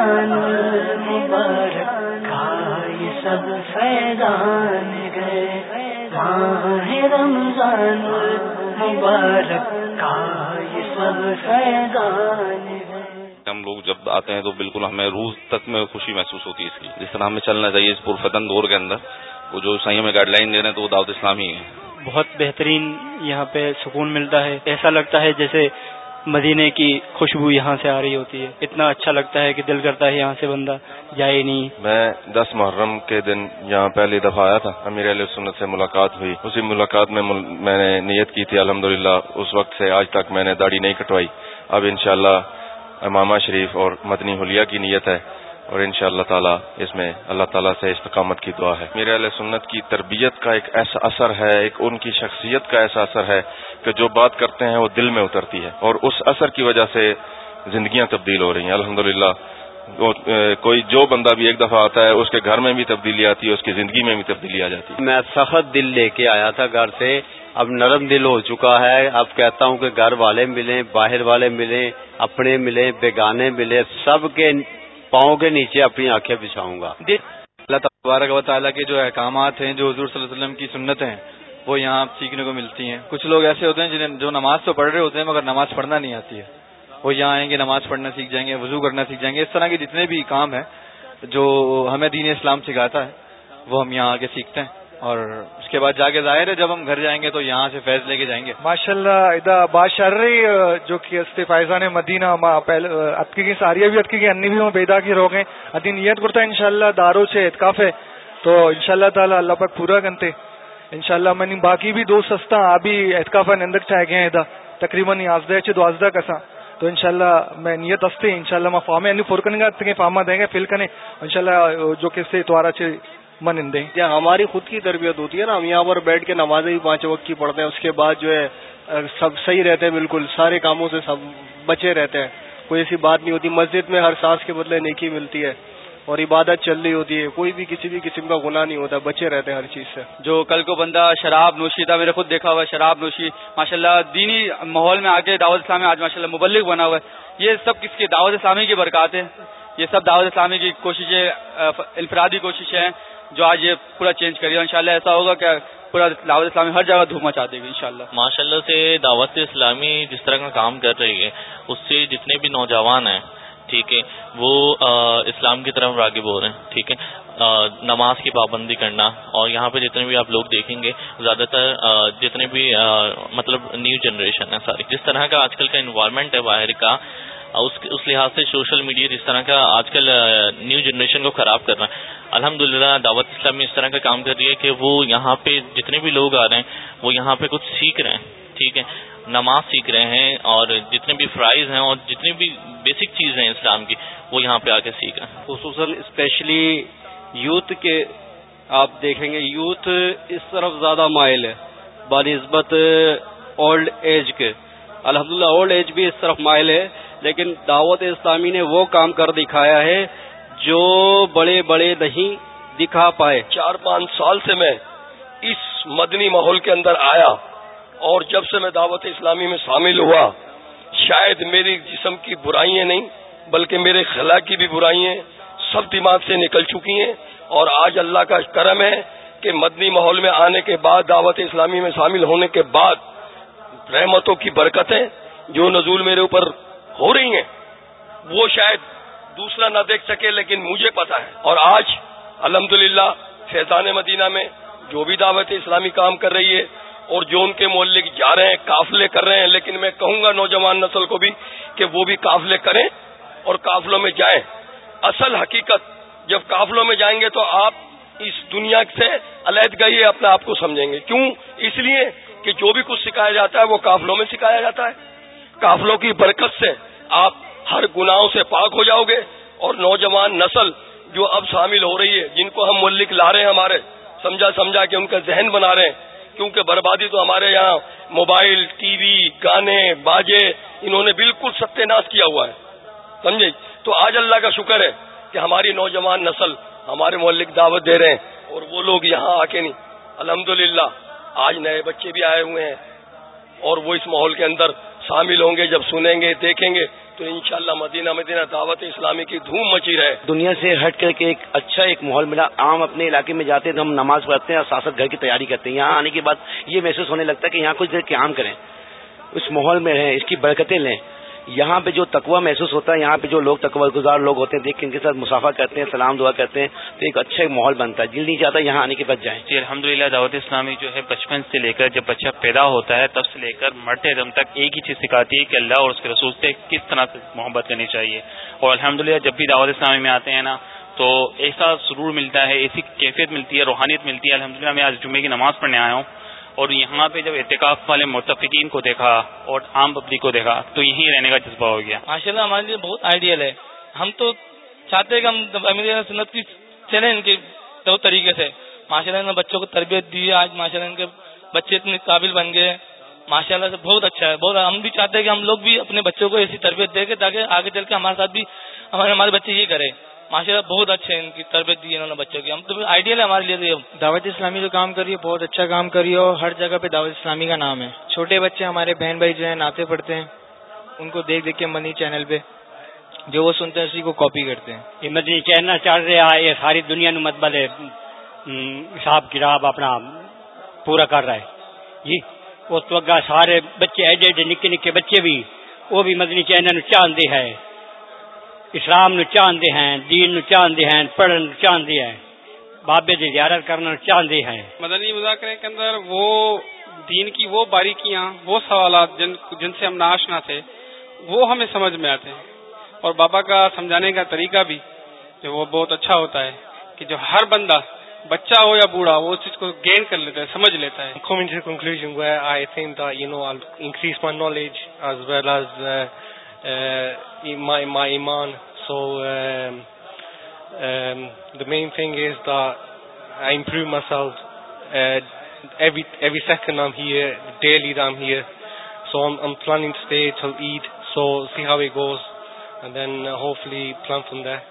رمضان مبارک سب فیضان گئے۔ رمضان مبارک سب فیضان ہم لوگ جب آتے ہیں تو بالکل ہمیں روز تک میں خوشی محسوس ہوتی ہے اس کی۔ جس طرح ہمیں چلنا چاہیے اس پرفتن دور کے اندر وہ جو صحیح ہمیں گائیڈ لائن دے رہے ہیں تو وہ دعوت اسلامی ہے بہت بہترین یہاں پہ سکون ملتا ہے۔ ایسا لگتا ہے جیسے مدینے کی خوشبو یہاں سے آ رہی ہوتی ہے۔ اتنا اچھا لگتا ہے کہ دل کرتا ہے یہاں سے بندہ جائے نہیں۔ میں دس محرم کے دن یہاں پہلی دفعہ آیا تھا۔ امیر علیہ سنت سے ملاقات ہوئی۔ اسی ملاقات میں میں نے نیت کی تھی، الحمدللہ، اس وقت سے آج تک میں نے داڑھی نہیں کٹوائی۔ اب انشاءاللہ امامہ شریف اور مدنی حلیہ کی نیت ہے۔ اور ان شاء اللہ تعالیٰ اس میں اللہ تعالیٰ سے استقامت کی دعا ہے۔ میرے علیہ سنت کی تربیت کا ایک ایسا اثر ہے، ایک ان کی شخصیت کا ایسا اثر ہے کہ جو بات کرتے ہیں وہ دل میں اترتی ہے۔ اور اس اثر کی وجہ سے زندگیاں تبدیل ہو رہی ہیں۔ الحمد کوئی جو بندہ بھی ایک دفعہ آتا ہے، اس کے گھر میں بھی تبدیلی آتی ہے، اس کی زندگی میں بھی تبدیلی آ جاتی ہے۔ میں سخت دل لے کے آیا تھا گھر سے۔ اب نرم دل ہو چکا ہے۔ اب کہتا ہوں کہ گھر والے ملیں، باہر والے ملیں، اپنے ملیں، بیگانے ملے سب کے پاؤں کے نیچے اپنی آنکھیں بچھاؤں گا۔ اللہ تبارک و تعالیٰ کے جو احکامات ہیں جو حضور صلی اللہ علیہ وسلم کی سنتیں ہیں وہ یہاں سیکھنے کو ملتی ہیں۔ کچھ لوگ ایسے ہوتے ہیں جنہیں جو نماز تو پڑھ رہے ہوتے ہیں مگر نماز پڑھنا نہیں آتی ہے۔ وہ یہاں آئیں گے نماز پڑھنا سیکھ جائیں گے وضو کرنا سیکھ جائیں گے۔ اس طرح کے جتنے بھی کام ہیں جو ہمیں دین اسلام سکھاتا ہے وہ ہم یہاں آ کے سیکھتے ہیں۔ اور کے بعد جا کے ظاہر ہے جب ہم گھر جائیں گے تو یہاں سے فیض لے کے جائیں گے۔ ماشاء اللہ بادشاہ جو کہ فائزان مدینہ اتکی ساری بھی اتکی انی بھی بیدا کی رو گئے ادی نیت کرتا ہے، انشاءاللہ دارو سے اتکاف ہے۔ تو انشاءاللہ تعالی اللہ پر پورا کرتے انشاءاللہ میں باقی بھی دوست سستا ابھی اتکاف اندر چاہے گئے ادا تقریباً آزدہ چھ دوازدہ کسا تو انشاءاللہ میں نیت استے انشاءاللہ میں فارم انی فور کرنے گا فارما دیں گے فل کرنے۔ انشاءاللہ جو کہ سے توارا چھ منندے ہماری خود کی تربیت ہوتی ہے نا ہم یہاں پر بیٹھ کے نمازیں بھی پانچ وقت کی پڑھتے ہیں اس کے بعد جو ہے سب صحیح رہتے ہیں بالکل سارے کاموں سے سب بچے رہتے ہیں۔ کوئی ایسی بات نہیں ہوتی مسجد میں ہر سانس کے بدلے نیکی ملتی ہے اور عبادت چل رہی ہوتی ہے۔ کوئی بھی کسی بھی قسم کا گناہ نہیں ہوتا بچے رہتے ہیں ہر چیز سے۔ جو کل کو بندہ شراب نوشی تھا میرے خود دیکھا ہوا شراب نوشی ماشاءاللہ دینی ماحول میں آ کے دعوت اسلامی آج ماشاء اللہ مبلک بنا ہوا ہے۔ یہ سب کس کی دعوت اسلامی کی برکات ہے؟ یہ سب دعوت اسلامی کی کوششیں انفرادی کوششیں ہیں۔ جو آج یہ پورا چینج کریے ان شاء اللہ ایسا ہوگا کہ پورا دعوت اسلامی ہر جگہ دھوما چاہتے گی ان شاء ماشاء اللہ سے دعوت اسلامی جس طرح کا کام کر رہی ہے، اس سے جتنے بھی نوجوان ہیں، ٹھیک ہے، وہ اسلام کی طرف راغب ہو رہے ہیں، ٹھیک ہے نماز کی پابندی کرنا اور یہاں پہ جتنے بھی آپ لوگ دیکھیں گے، زیادہ تر جتنے بھی مطلب نیو جنریشن ہے ساری، جس طرح کا آج کل کا انوائرمنٹ ہے، باہر کا اس اس لحاظ سے سوشل میڈیا جس طرح کا آج کل نیو جنریشن کو خراب کر رہا ہے۔ الحمد دعوت اسلامی اس طرح کا کام کر رہی ہے کہ وہ یہاں پہ جتنے بھی لوگ آ رہے ہیں، وہ یہاں پہ کچھ سیکھ رہے ہیں، ٹھیک ہے؟ نماز سیکھ رہے ہیں اور جتنے بھی فرائض ہیں اور جتنی بھی بیسک چیز ہیں اسلام کی، وہ یہاں پہ آ کے سیکھ رہے ہیں۔ خصوصاً اسپیشلی یوتھ کے آپ دیکھیں گے یوتھ اس طرف زیادہ مائل ہے، بنسبت اولڈ ایج کے۔ الحمدللہ اولڈ ایج بھی اس طرف مائل ہے۔ لیکن دعوت اسلامی نے وہ کام کر دکھایا ہے جو بڑے بڑے نہیں دکھا پائے۔ چار پانچ سال سے میں اس مدنی ماحول کے اندر آیا اور جب سے میں دعوت اسلامی میں شامل ہوا، شاید میری جسم کی برائیاں نہیں، بلکہ میرے خلا کی بھی برائیاں سب دماغ سے نکل چکی ہیں۔ اور آج اللہ کا کرم ہے کہ مدنی ماحول میں آنے کے بعد، دعوت اسلامی میں شامل ہونے کے بعد رحمتوں کی برکتیں جو نزول میرے اوپر ہو رہی ہیں۔ وہ شاید دوسرا نہ دیکھ سکے، لیکن مجھے پتا ہے۔ اور آج الحمد للہ فیضان مدینہ میں جو بھی دعوت اسلامی کام کر رہی ہے، اور جو ان کے مولک جا رہے ہیں، قافلے کر رہے ہیں، لیکن میں کہوں گا نوجوان نسل کو بھی کہ وہ بھی قافلے کریں اور قافلوں میں جائیں۔ اصل حقیقت، جب قافلوں میں جائیں گے تو آپ اس دنیا سے علیحدگی اپنے آپ کو سمجھیں گے۔ کیوں؟ اس لیے کہ جو بھی کچھ سکھایا جاتا ہے، وہ قافلوں میں سکھایا جاتا ہے۔ قافلوں کی برکت سے آپ ہر گناہوں سے پاک ہو جاؤ گے اور نوجوان نسل جو اب شامل ہو رہی ہے، جن کو ہم ملک لا رہے ہیں ہمارے، سمجھا سمجھا کہ ان کا ذہن بنا رہے ہیں، کیونکہ بربادی تو ہمارے یہاں موبائل، ٹی وی، گانے، باجے، انہوں نے بالکل ستیہ ناش کیا ہوا ہے، سمجھے؟ تو آج اللہ کا شکر ہے کہ ہماری نوجوان نسل ہمارے ملک دعوت دے رہے ہیں اور وہ لوگ یہاں آ کے نہیں۔ الحمد آج نئے بچے بھی آئے ہوئے ہیں اور وہ اس ماحول کے اندر شامل ہوں گے، جب سنیں گے، دیکھیں گے، تو انشاءاللہ مدینہ مدینہ دعوت اسلامی کی دھوم مچی رہے۔ دنیا سے ہٹ کر کے ایک اچھا ایک ماحول ملا، عام اپنے علاقے میں جاتے ہیں تو ہم نماز پڑھتے ہیں اور ساتھ ساتھ گھر کی تیاری کرتے ہیں۔ یہاں آنے کے بعد یہ محسوس ہونے لگتا ہے کہ یہاں کچھ دیر قیام کریں۔ اس ماحول میں رہیں، اس کی برکتیں لیں۔ یہاں پہ جو تقوا محسوس ہوتا ہے، یہاں پہ جو لوگ تقوا گزار لوگ ہوتے ہیں، دیکھ کے ان کے ساتھ مسافہ کرتے ہیں، سلام دعا کرتے ہیں، تو ایک اچھا ماحول بنتا ہے۔ دل نہیں چاہتا یہاں آنے کے بعد جائیں۔ جی الحمد للہ دعوت اسلامی جو ہے بچپن سے لے کر جب بچہ پیدا ہوتا ہے، تب سے لے کر مرتے دم تک ایک ہی چیز سکھاتی ہے کہ اللہ اور اس کے رسول سے کس طرح سے محبت کرنی چاہیے۔ اور الحمد جب بھی دعوت اسلامی میں آتے ہیں نا، تو ایسا سرور ملتا ہے، ایسی کیفیت ملتی ہے، روحانیت ملتی ہے۔ الحمد میں آج جمعے کی نماز پڑھنے آیا ہوں۔ اور یہاں پہ جب اعتکاف والے متفقین کو دیکھا اور عام پبلک کو دیکھا، تو یہیں رہنے کا جذبہ ہو گیا۔ ماشاء اللہ ہمارے لیے بہت آئیڈیل ہے۔ ہم تو چاہتے ہیں کہ ہم امیر سنت کی چلیں ان کے دو طریقے سے۔ ماشاء اللہ نے بچوں کو تربیت دی، آج ماشاء اللہ ان کے بچے اتنے قابل بن گئے۔ ماشاء اللہ سے بہت اچھا ہے۔ بہت، ہم بھی چاہتے ہیں کہ ہم لوگ بھی اپنے بچوں کو ایسی تربیت دے کے تاکہ آگے چل کے ہمارے ساتھ بھی ہمارے ہمارے بچے یہ کرے ماشاء اللہ بہت اچھے ان کی تربیت دی انہوں نے بچوں کی۔ ہم تو آئیڈیل ہے ہمارے لیے دعوت اسلامی جو کام کر رہی ہے بہت اچھا کام کر رہی ہے اور ہر جگہ پہ دعوت اسلامی کا نام ہے۔ چھوٹے بچے ہمارے بہن بھائی جو ہیں ناطے پڑھتے ہیں ان کو دیکھ دیکھ کے منی چینل پہ جو وہ سنتے ہیں اسی کو کاپی کرتے ہیں۔ یہ مدنی چینل چل رہا ہے یہ ساری دنیا نو مطلب حساب کتاب اپنا پورا کر رہا ہے۔ جی اس تو اگا سارے بچے ایڈے ایڈے نکے نکے بچے بھی وہ بھی مدنی چینل چاہتے ہیں۔ اسلام نو چاہتے ہیں دین نو چاہتے ہیں پڑھن چاہتے ہیں بابے کی زیارت کرنا چاہتے ہیں۔ مدنی مذاکرے کے اندر وہ دین کی وہ باریکیاں وہ سوالات جن جن سے ہم ناشنا تھے وہ ہمیں سمجھ میں آتے ہیں۔ اور بابا کا سمجھانے کا طریقہ بھی جو وہ بہت اچھا ہوتا ہے کہ جو ہر بندہ بچہ ہو یا بوڑھا وہ اس چیز کو گین کر لیتا ہے سمجھ لیتا ہے۔ Conclusion where I think that you know I'll increase my knowledge uh, uh, my my iman. So um, um, the main thing is that I improve myself uh, every every second I'm here, daily that I'm here. So I'm, I'm planning to stay till Eid. So see how it goes, and then uh, hopefully plan from there.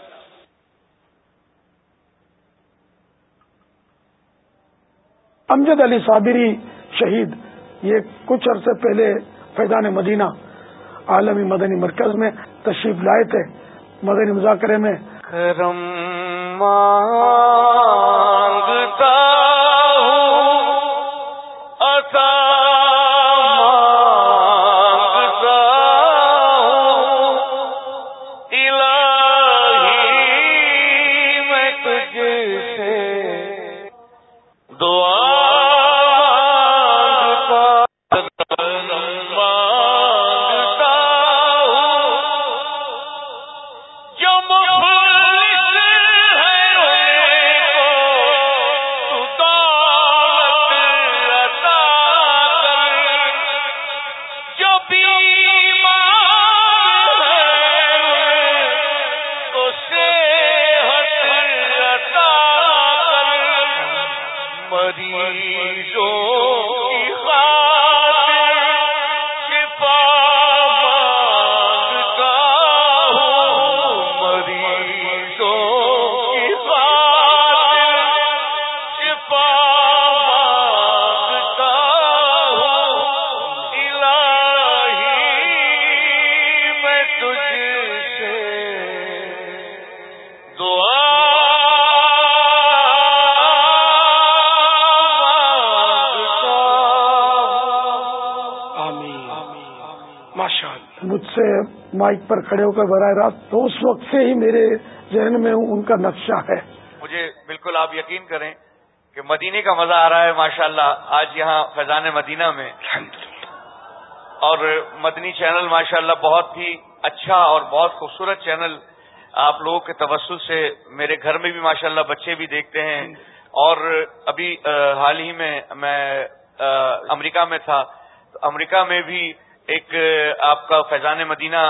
Amjad Ali Sabri شہید یہ کچھ عرصے پہلے فیضان مدینہ عالمی مدنی مرکز میں تشریف لائے تھے مدنی مذاکرے میں۔ پر کھڑے ہو کر براہ راست تو اس وقت سے ہی میرے ذہن میں ان کا نقشہ ہے۔ مجھے بالکل آپ یقین کریں کہ مدینے کا مزہ آ رہا ہے ماشاءاللہ آج یہاں فیضان مدینہ میں۔ اور مدنی چینل ماشاءاللہ بہت ہی اچھا اور بہت خوبصورت چینل آپ لوگوں کے توسل سے میرے گھر میں بھی ماشاءاللہ بچے بھی دیکھتے ہیں۔ اور ابھی حال ہی میں میں امریکہ میں تھا۔ تو امریکہ میں بھی ایک آپ کا فیضان مدینہ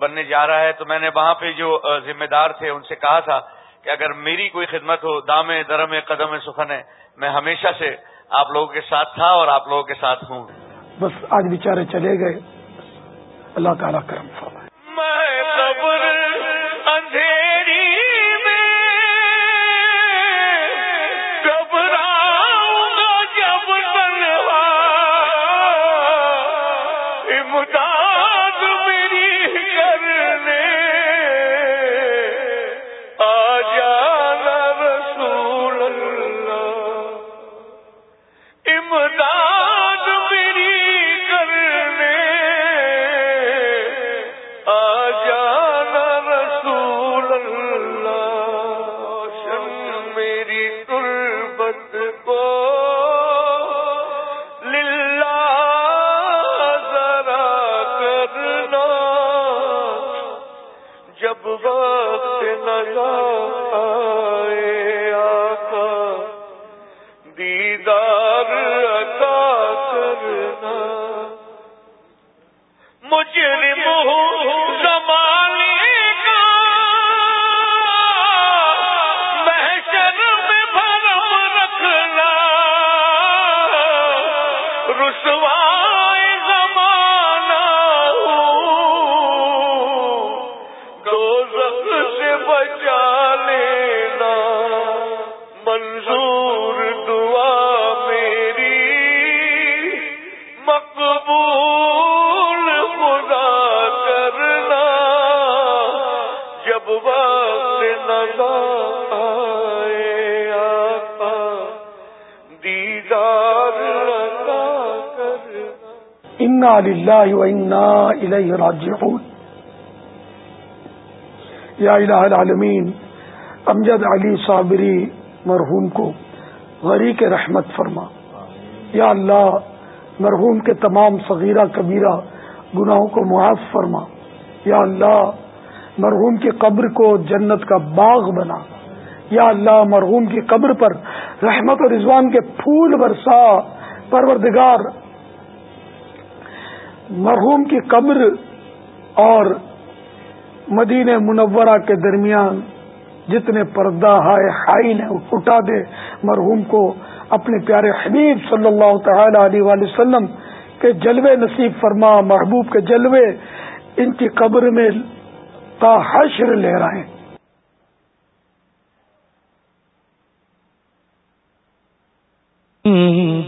بننے جا رہا ہے تو میں نے وہاں پہ جو ذمہ دار تھے ان سے کہا تھا کہ اگر میری کوئی خدمت ہو دام درم قدم سخن ہے میں ہمیشہ سے آپ لوگوں کے ساتھ تھا اور آپ لوگوں کے ساتھ ہوں۔ بس آج بیچارے چلے گئے۔ اللہ تعالیٰ کرم میری لگا۔ الیہ راجعون۔ یا الہ العالمین، امجد علی صابری مرحوم کو غریق رحمت فرما۔ یا اللہ، مرحوم کے تمام صغیرہ کبیرہ گناہوں کو معاف فرما۔ یا اللہ، مرحوم کی قبر کو جنت کا باغ بنا۔ یا اللہ، مرحوم کی قبر پر رحمت و رضوان کے پھول برسا۔ پروردگار مرحوم کی قبر اور مدینہ منورہ کے درمیان جتنے پردہ ہائے حائل ہیں اٹھا دے۔ مرحوم کو اپنے پیارے حبیب صلی اللہ تعالی علیہ وآلہ وسلم کے جلوے نصیب فرما، محبوب کے جلوے ان کی قبر میں تا حشر لے رہے ہیں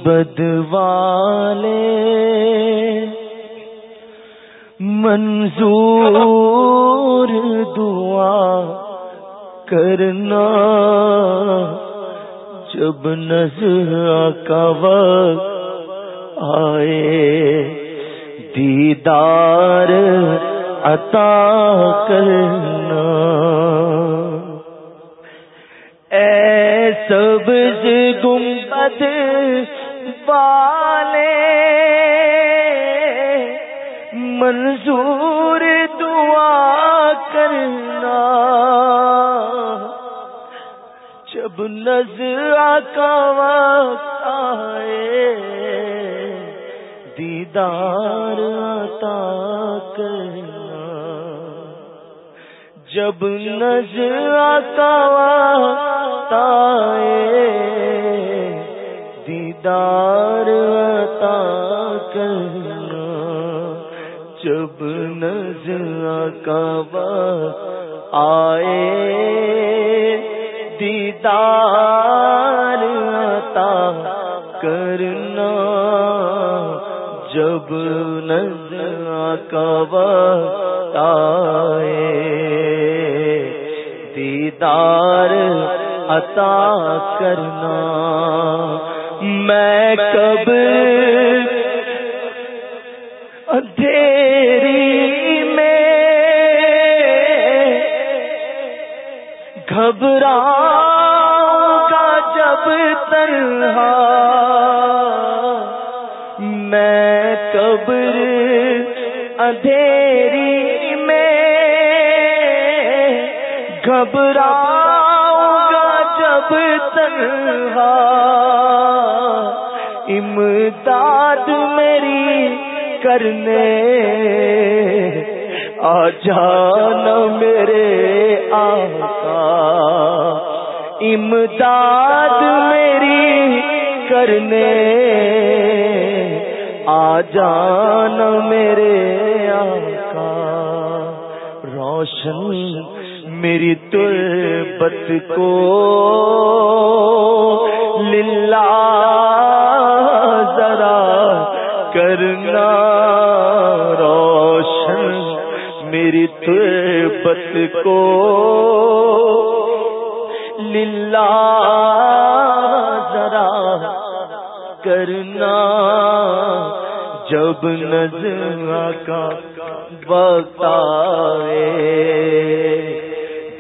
بدوالے منظور دعا کرنا، جب نظر کا وقت آئے، دیدار عطا کرنا۔ اے سبز گنبد والے منظور دعا کرنا۔ جب نظر کا وقت آئے، دیدار عطا کرنا۔ جب نظر کا وقت آئے، دیدار عطا کرنا۔ جب نظر کا آئے، دیدار عطا کرنا۔ جب نظر کا وقت آئے، دیدار عطا کرنا۔ میں کب گھبرا کا جب تنہا، میں قبر اندھیری میں گھبرا گا جب تنہا۔ امداد میری کرنے، آ جانا میرے آقا امداد میری کرنے، آ جانا میرے آقا۔ روشن میری تربت کو للہ ذرا کرنا۔ روشن میری تربت کو ذرا کرنا جب نظر کا وقت آئے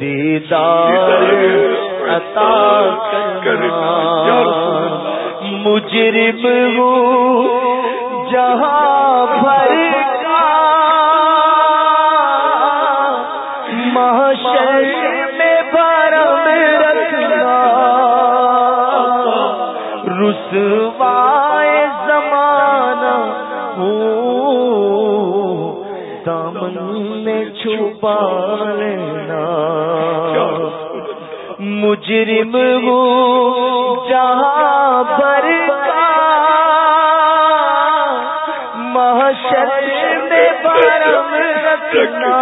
دیدار عطا کرنا مجرم ہوں جہاں چھپا لینا مجرم ہوں جہاں پر کا۔ محشر میں برم رکھنا۔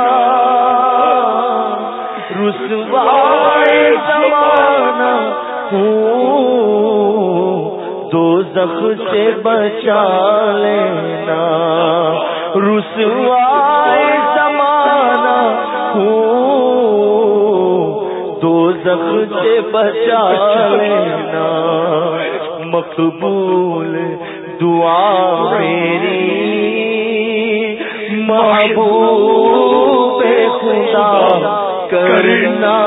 رسوائے زمانہ ہوں دو زخ سے بچا لینا۔ رسوائے زخ سے بچا مقبول دعا میری۔ محبوب خدا کرنا۔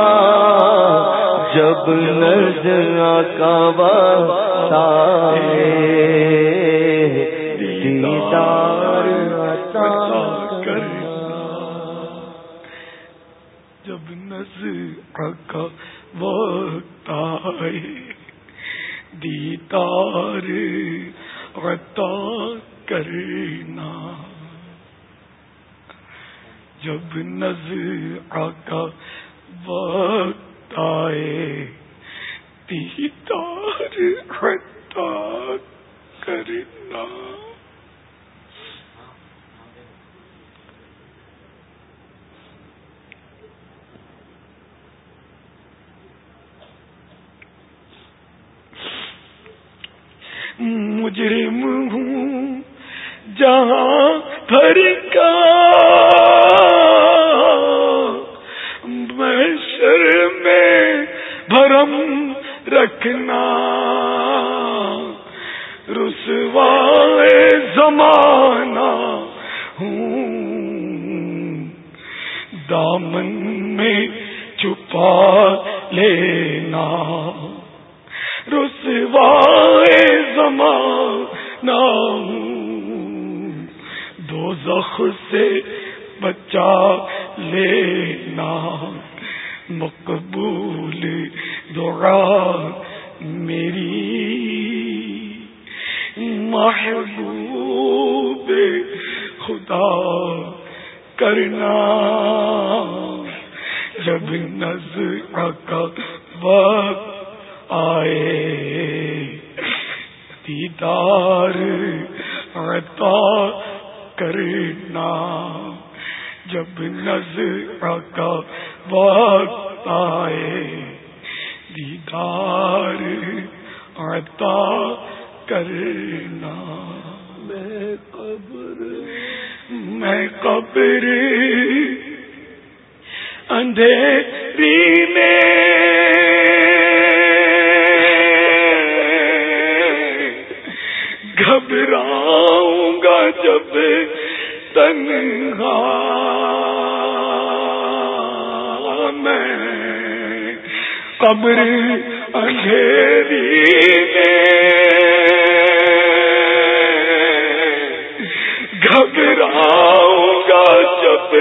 جب نظر کا وقت دیدار وقت آئے۔ دیدار عطا کرنا۔ جب نظر کا وقت آئے۔ دیدار عطا کرنا۔ میں قبر میں قبر اندھیری میں گھبراؤں گا جب تنہا میں قبر اندھیری میں گھبراؤں گا جب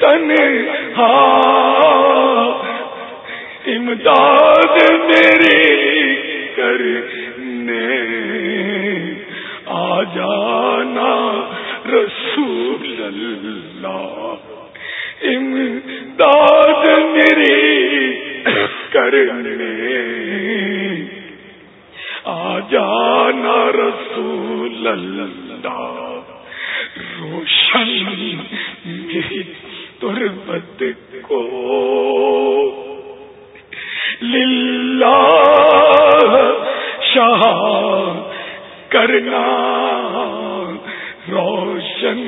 تنہا امداد میری کرنے آ جانا رسول اللہ۔ امداد میری کرنے۔ آ جانا رسول اللہ۔ روشن میری تربت کو۔ للہ شاہ کرنا۔ روشن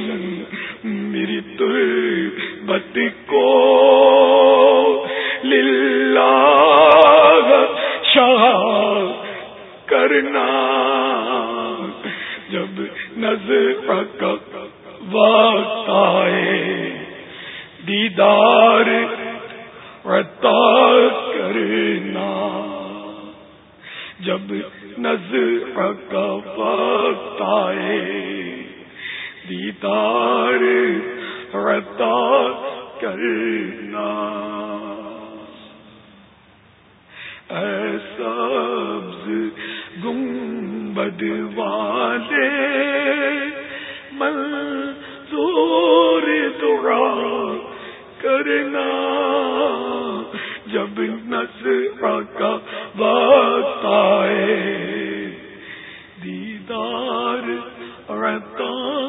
میری تربت کو للہ شاہ کرنا جب نظر کا وقت آئے دیدار عطا کرنا جب نظر کا وقت آئے دیدار عطا کرنا۔ سبز گنبد والے منظور دعا کرنا۔ جب نسر کا بات آئے، دیدار عطا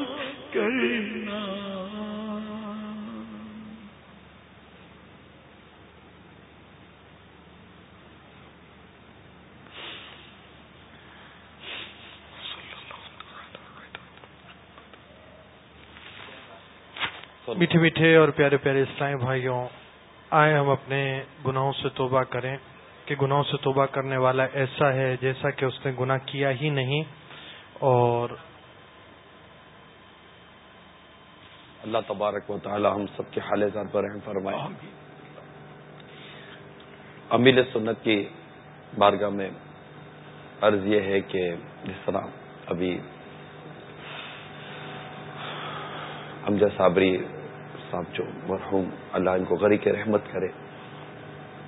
کرنا میٹھے میٹھے اور پیارے پیارے اسلامی بھائیوں، آئے ہم اپنے گناہوں سے توبہ کریں۔ کہ گناہوں سے توبہ کرنے والا ایسا ہے جیسا کہ اس نے گناہ کیا ہی نہیں اور اللہ تبارک و تعالی ہم سب کے حال زاد پر رحم فرمائے۔ امیل سنت کی بارگاہ میں عرض یہ ہے کہ جس طرح ابھی امجد صابری صاحب جو مرحوم اللہ ان کو غری کے رحمت کرے،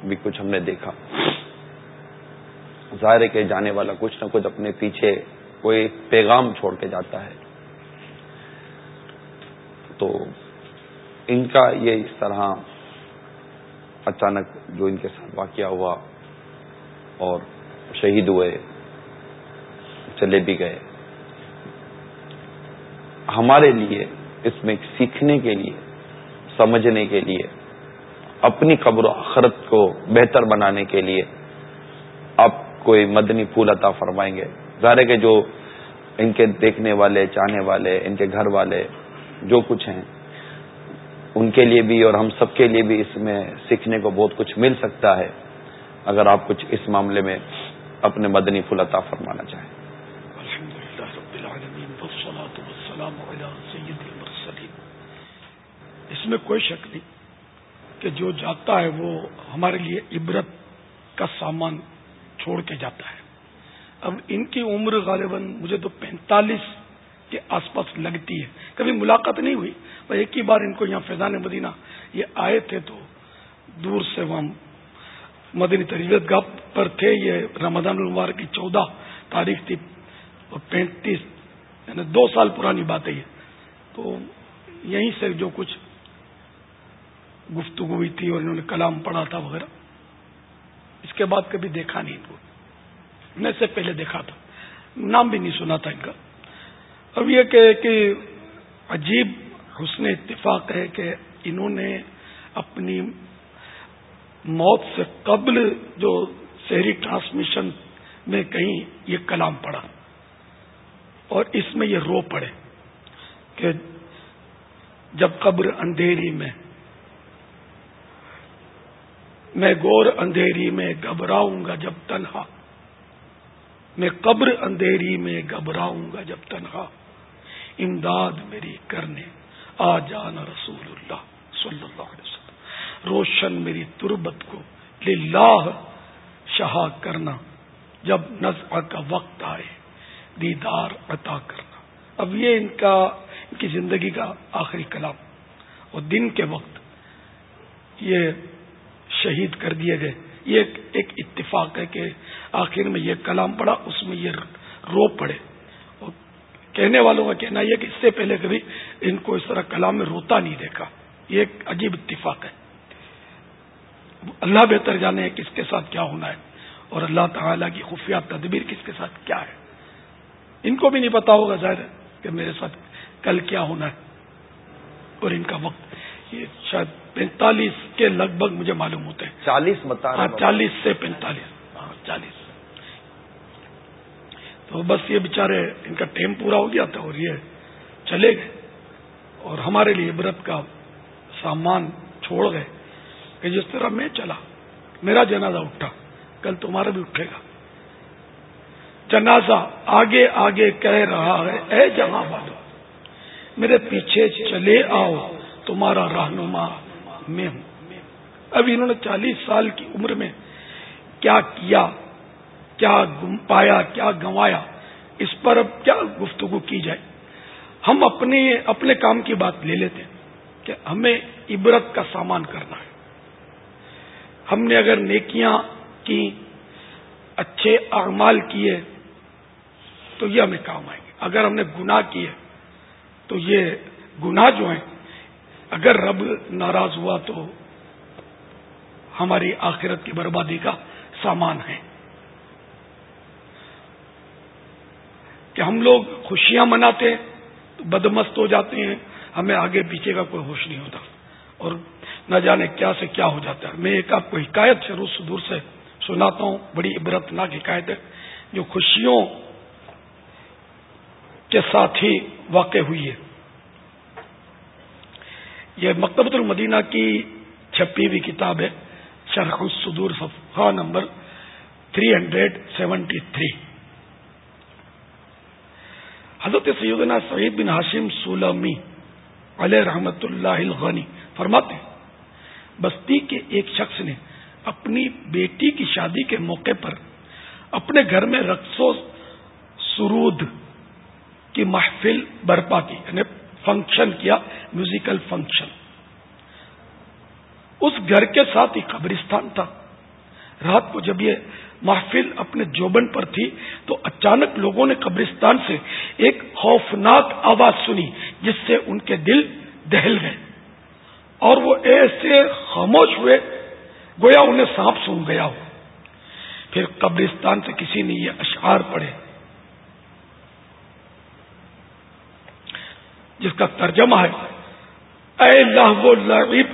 بھی کچھ ہم نے دیکھا۔ ظاہر ہے کہ جانے والا کچھ نہ کچھ اپنے پیچھے کوئی پیغام چھوڑ کے جاتا ہے۔ تو ان کا یہ اس طرح اچانک جو ان کے ساتھ واقعہ ہوا اور شہید ہوئے، چلے بھی گئے۔ ہمارے لیے، اس میں سیکھنے کے لیے، سمجھنے کے لیے، اپنی قبر و آخرت کو بہتر بنانے کے لیے آپ کوئی مدنی پھول عطا فرمائیں گے۔ ظاہر ہے کہ جو ان کے دیکھنے والے، چاہنے والے، ان کے گھر والے جو کچھ ہیں، ان کے لیے بھی اور ہم سب کے لیے بھی اس میں سیکھنے کو بہت کچھ مل سکتا ہے۔ اگر آپ کچھ اس معاملے میں اپنے مدنی پھول عطا فرمانا چاہیں۔ اس میں کوئی شک نہیں کہ جو جاتا ہے وہ ہمارے لیے عبرت کا سامان چھوڑ کے جاتا ہے۔ اب ان کی عمر غالباً مجھے تو پینتالیس کے آس پاس لگتی ہے۔ کبھی ملاقات نہیں ہوئی میں ایک ہی بار ان کو یہاں فیضان مدینہ یہ آئے تھے تو دور سے وہاں مدنی تربیت گاہ پر تھے۔ یہ رمضان المبار کی چودہ تاریخ تھی، اور پینتیس یعنی دو سال پرانی بات ہے یہ۔ تو یہیں سے جو کچھ گفتگو ہوئی تھی اور انہوں نے کلام پڑھا تھا وغیرہ، اس کے بعد کبھی دیکھا نہیں۔ ان کو میں سے پہلے دیکھا تھا، نام بھی نہیں سنا تھا ان کا۔ اب یہ کہ کہ عجیب حسن اتفاق ہے کہ انہوں نے اپنی موت سے قبل جو شہری ٹرانسمیشن میں کہیں یہ کلام پڑا اور اس میں یہ رو پڑے کہ جب قبر اندھیری میں میں گور اندھیری میں گھبراؤں گا جب تنہا، میں قبر اندھیری میں گھبراؤں گا جب تنہا۔ امداد میری کرنے۔ آ جانا رسول اللہ صلی اللہ علیہ وسلم۔ روشن میری تربت کو للہ شہا کرنا۔ جب نزع کا وقت آئے، دیدار عطا کرنا۔ اب یہ ان کا، ان کی زندگی کا آخری کلام۔ اور دن کے وقت یہ شہید کر دیے گئے۔ یہ ایک اتفاق ہے کہ آخر میں یہ کلام پڑا اس میں یہ رو پڑے۔ کہنے والوں کا کہنا یہ کہ اس سے پہلے کبھی ان کو اس طرح کلام میں روتا نہیں دیکھا۔ یہ ایک عجیب اتفاق ہے۔ اللہ بہتر جانے کس کے ساتھ کیا ہونا ہے اور اللہ تعالیٰ کی خفیہ تدبیر کس کے ساتھ کیا ہے۔ ان کو بھی نہیں پتا ہوگا ظاہر کہ میرے ساتھ کل کیا ہونا ہے۔ اور ان کا وقت یہ شاید پینتالیس کے لگ بھگ مجھے معلوم ہوتے ہیں۔ چالیس ہاں چالیس سے پینتالیس۔ ہاں چالیس۔ تو بس یہ بےچارے ان کا ٹائم پورا ہو گیا تھا اور یہ چلے گئے اور ہمارے لیے عبرت کا سامان چھوڑ گئے کہ جس طرح میں چلا، میرا جنازہ اٹھا، کل تمہارا بھی اٹھے گا۔ جنازہ آگے آگے کہہ رہا ہے، اے جہاں والو، میرے پیچھے چلے آؤ، تمہارا رہنما میں ہوں۔ اب انہوں نے چالیس سال کی عمر میں کیا کیا؟ کیا پایا، کیا گنوایا، اس پر اب کیا گفتگو کی جائے؟ ہم اپنے اپنے کام کی بات لے لیتے ہیں کہ ہمیں عبرت کا سامان کرنا ہے۔ ہم نے اگر نیکیاں کی، اچھے اعمال کیے تو یہ ہمیں کام آئیں گے۔ اگر ہم نے گناہ کیے تو یہ گناہ جو ہیں، اگر رب ناراض ہوا تو ہماری آخرت کی بربادی کا سامان ہے کہ ہم لوگ خوشیاں مناتے تو بدمست ہو جاتے ہیں، ہمیں آگے پیچھے کا کوئی ہوش نہیں ہوتا اور نہ جانے کیا سے کیا ہو جاتا ہے۔ میں ایک آپ کو حکایت سے روس دور سے سناتا ہوں، بڑی عبرت ناک حکایت ہے جو خوشیوں کے ساتھ ہی واقع ہوئی ہے۔ یہ مکتبۃ المدینہ کی چھپی ہوئی کتاب ہے، شرح الصدور صفحہ نمبر 373 حضرت سیدنا سعید بن ہاشم سولمی علیہ رحمت اللہ الغنی فرماتے ہیں، بستی کے ایک شخص نے اپنی بیٹی کی شادی کے موقع پر اپنے گھر میں رقص و سرود کی محفل برپا کی یعنی فنکشن کیا میوزیکل فنکشن اس گھر کے ساتھ ہی قبرستان تھا۔ رات کو جب یہ محفل اپنے جوبن پر تھی تو اچانک لوگوں نے قبرستان سے ایک خوفناک آواز سنی جس سے ان کے دل دہل گئے اور وہ ایسے خاموش ہوئے گویا انہیں سانپ سن گیا ہو۔ پھر قبرستان سے کسی نے یہ اشعار پڑھے جس کا ترجمہ ہے، اے لہو لعب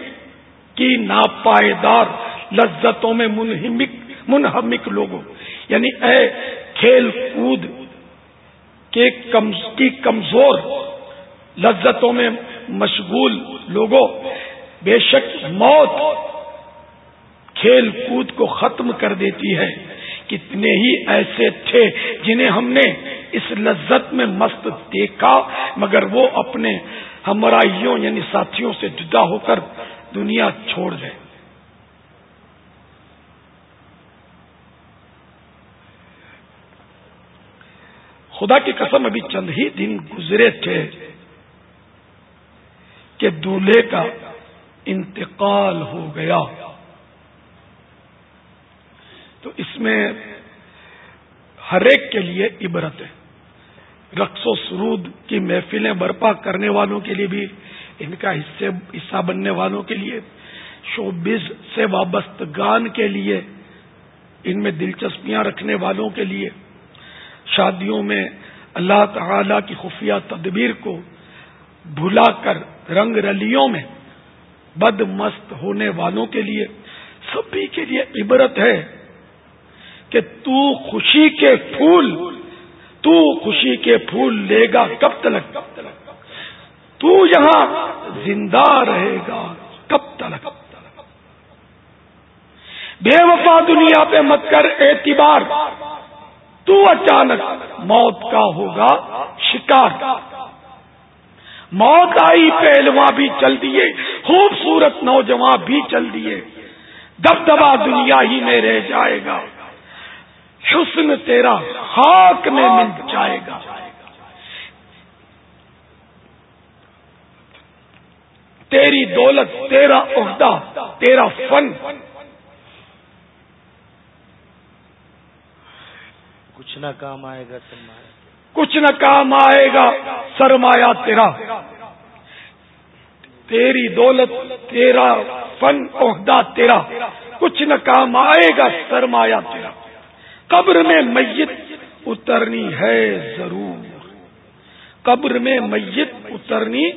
کی ناپائیدار لذتوں میں منہمک منہمک لوگوں یعنی اے کھیل کود کے کی کمزور لذتوں میں مشغول لوگوں، بے شک موت کھیل کود کو ختم کر دیتی ہے۔ کتنے ہی ایسے تھے جنہیں ہم نے اس لذت میں مست دیکھا، مگر وہ اپنے ہمراہیوں یعنی ساتھیوں سے جدا ہو کر دنیا چھوڑ گئے خدا کی قسم ابھی چند ہی دن گزرے تھے کہ دولہے کا انتقال ہو گیا۔ تو اس میں ہر ایک کے لیے عبرت ہے۔ رقص و سرود کی محفلیں برپا کرنے والوں کے لیے بھی، ان کا حصے، حصہ بننے والوں کے لیے شوبز سے وابستگان کے لیے، ان میں دلچسپیاں رکھنے والوں کے لیے۔ شادیوں میں اللہ تعالی کی خفیہ تدبیر کو بھلا کر رنگ رلیوں میں بد مست ہونے والوں کے لیے سبھی کے لیے عبرت ہے کہ تو خوشی کے پھول، تو خوشی کے پھول لے گا کب تلک کب تلک؟ تو یہاں زندہ رہے گا کب تلک؟ بے وفا دنیا پہ مت کر اعتبار تو اچانک موت کا ہوگا شکار۔ موت آئی، پہلواں بھی چل دیے، خوبصورت نوجوان بھی چل دیے۔ دب دبا دنیا ہی میں رہ جائے گا۔ حسن تیرا خاک میں مل جائے گا۔ تیری دولت، تیرا عہدہ، تیرا فن۔ کچھ نہ کام آئے گا سرمایہ کچھ نہ کام آئے گا، سرمایہ تیرا۔ تیری دولت، تیرا فن، عہدہ تیرا۔ کچھ نہ کام آئے گا، سرمایہ تیرا۔ قبر میں میت اترنی ہے ضرور۔ قبر میں میت اترنی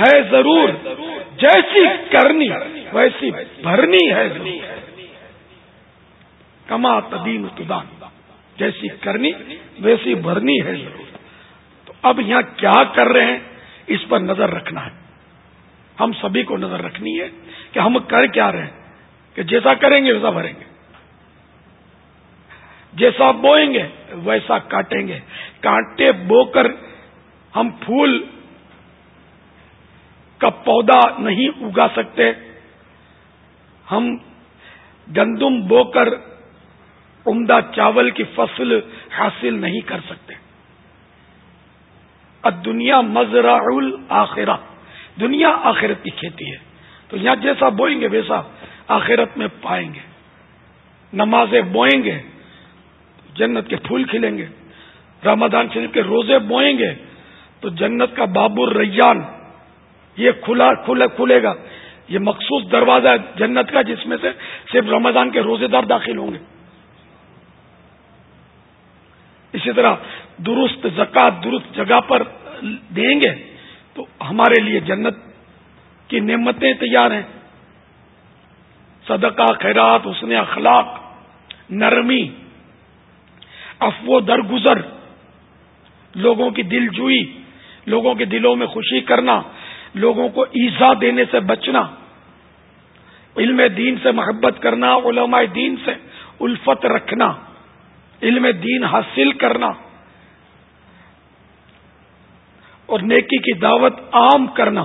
ہے ضرور۔ جیسی کرنی، ویسی بھرنی ہے ضرور۔ کما تدین تدان۔ جیسی کرنی ویسی بھرنی ہے ضرور۔ تو اب یہاں کیا کر رہے ہیں؟ اس پر نظر رکھنا ہے۔ ہم سبھی کو نظر رکھنی ہے کہ ہم کر کیا رہے ہیں۔ کہ جیسا کریں گے ویسا بھریں گے۔ جیسا بوئیں گے ویسا کاٹیں گے۔ کانٹے بو کر ہم پھول کا پودا نہیں اگا سکتے۔ ہم گندم بو کر عمدہ چاول کی فصل حاصل نہیں کر سکتے۔ دنیا مزرع الآخرہ دنیا آخرت کی کھیتی ہے۔ تو یہاں جیسا بوئیں گے ویسا آخرت میں پائیں گے۔ نمازیں بوئیں گے، جنت کے پھول کھلیں گے۔ رمضان شریف کے روزے بوئیں گے، تو جنت کا بابر ریان، یہ کھلا کھلا، کھلے گا۔ یہ مخصوص دروازہ ہے جنت کا، جس میں سے صرف رمضان کے روزے دار داخل ہوں گے۔ اسی طرح درست زکات درست جگہ پر دیں گے تو ہمارے لیے جنت کی نعمتیں تیار ہیں۔ صدقہ، خیرات، حسن اخلاق، نرمی افو درگزر، لوگوں کی دل جوئی، لوگوں کے دلوں میں خوشی کرنا، لوگوں کو ایزا دینے سے بچنا، علم دین سے محبت کرنا، علماء دین سے الفت رکھنا۔ علم دین حاصل کرنا اور نیکی کی دعوت عام کرنا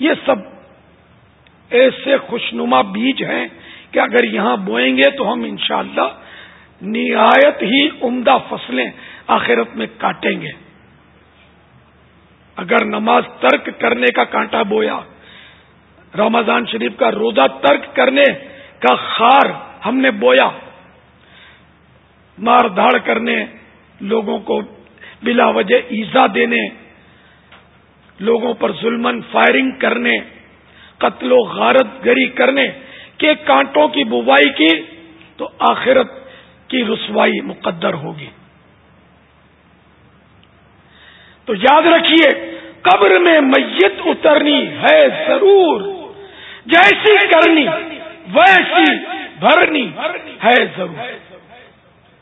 یہ سب ایسے خوشنما بیج ہیں کہ اگر یہاں بوئیں گے تو ہم انشاءاللہ نہایت ہی عمدہ فصلیں آخرت میں کاٹیں گے۔ اگر نماز ترک کرنے کا کانٹا بویا، رمضان شریف کا روزہ ترک کرنے کا خار ہم نے بویا مار دھاڑ کرنے، لوگوں کو بلا وجہ ایزا دینے، لوگوں پر ظلمن فائرنگ کرنے، قتل و غارت گری کرنے کے کانٹوں کی بوائی کی تو آخرت کی رسوائی مقدر ہوگی۔ تو یاد رکھیے، قبر میں میت اترنی ہے ضرور، جیسی کرنی، ویسی بھرنی ہے ضرور۔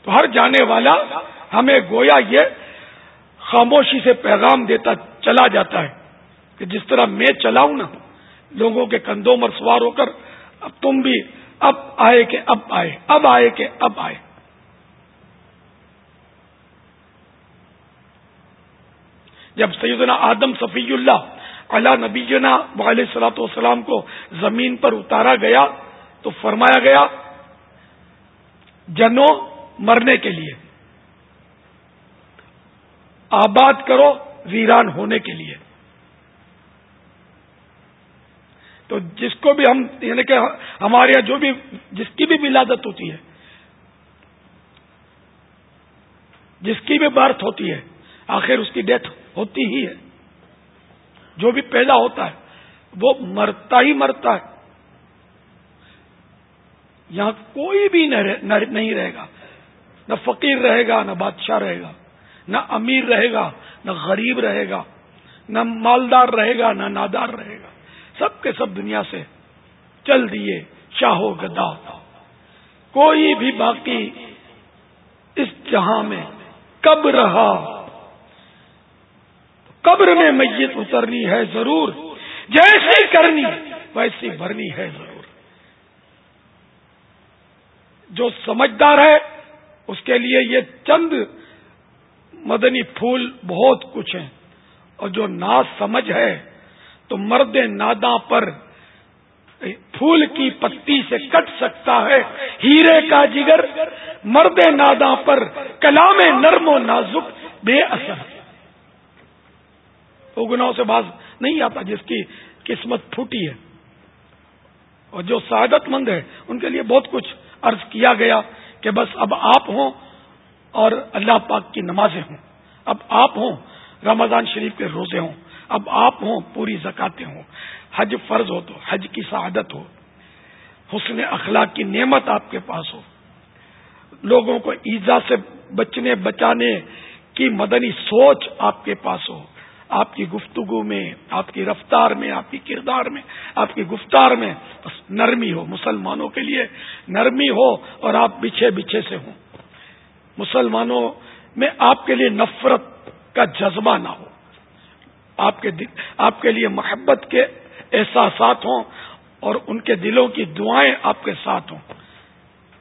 تو ہر جانے والا ہمیں گویا یہ خاموشی سے پیغام دیتا چلا جاتا ہے کہ جس طرح میں چلاؤں نا لوگوں کے کندھوں پر سوار ہو کر اب تم بھی اب آئے کہ اب آئے اب آئے کہ اب آئے۔ جب سیدنا آدم صفی اللہ علا نبی جنا علیہ سلاۃ والسلام کو زمین پر اتارا گیا تو فرمایا گیا، جنو مرنے کے لیے۔ آباد کرو ویران ہونے کے لیے۔ تو جس کو بھی ہم یعنی کہ ہمارے یہاں جو بھی، جس کی بھی ولادت ہوتی ہے، جس کی بھی برتھ ہوتی ہے، آخر اس کی ڈیتھ ہوتی ہی ہے۔ جو بھی پیدا ہوتا ہے، وہ مرتا ہی مرتا ہے۔ یہاں کوئی بھی نہیں رہے گا۔ نہ فقیر رہے گا، نہ بادشاہ رہے گا، نہ امیر رہے گا، نہ غریب رہے گا، نہ مالدار رہے گا، نہ نادار رہے گا۔ سب کے سب دنیا سے چل دیے چاہو گدا کوئی بھی باقی اس جہاں میں کب رہا؟ قبر میں میت اترنی ہے ضرور، جیسی کرنی ویسی بھرنی ہے ضرور۔ جو سمجھدار ہے اس کے لیے یہ چند مدنی پھول بہت کچھ ہیں۔ اور جو نا سمجھ ہے، تو مرد نادا پر پھول کی پتی سے کٹ سکتا ہے۔ ہیرے کا جگر مرد نادا پر کلام نرم و نازک بے اثر۔ وہ گناہوں سے باز نہیں آتا جس کی قسمت پھوٹی ہے۔ اور جو سعادت مند ہے، ان کے لیے بہت کچھ عرض کیا گیا۔ کہ بس اب آپ ہوں اور اللہ پاک کی نمازیں ہوں۔ اب آپ ہوں، رمضان شریف کے روزے ہوں۔ اب آپ ہوں، پوری زکاتیں ہوں۔ حج فرض ہو تو، حج کی سعادت ہو۔ حسن اخلاق کی نعمت آپ کے پاس ہو۔ لوگوں کو ایزا سے بچنے، بچانے کی مدنی سوچ آپ کے پاس ہو۔ آپ کی گفتگو میں، آپ کی رفتار میں، آپ کی کردار میں، آپ کی گفتار میں بس نرمی ہو، مسلمانوں کے لیے نرمی ہو اور آپ بچھے بچھے سے ہوں۔ مسلمانوں میں آپ کے لیے نفرت کا جذبہ نہ ہو۔ آپ کے آپ کے لیے محبت کے احساسات ہوں اور ان کے دلوں کی دعائیں آپ کے ساتھ ہوں۔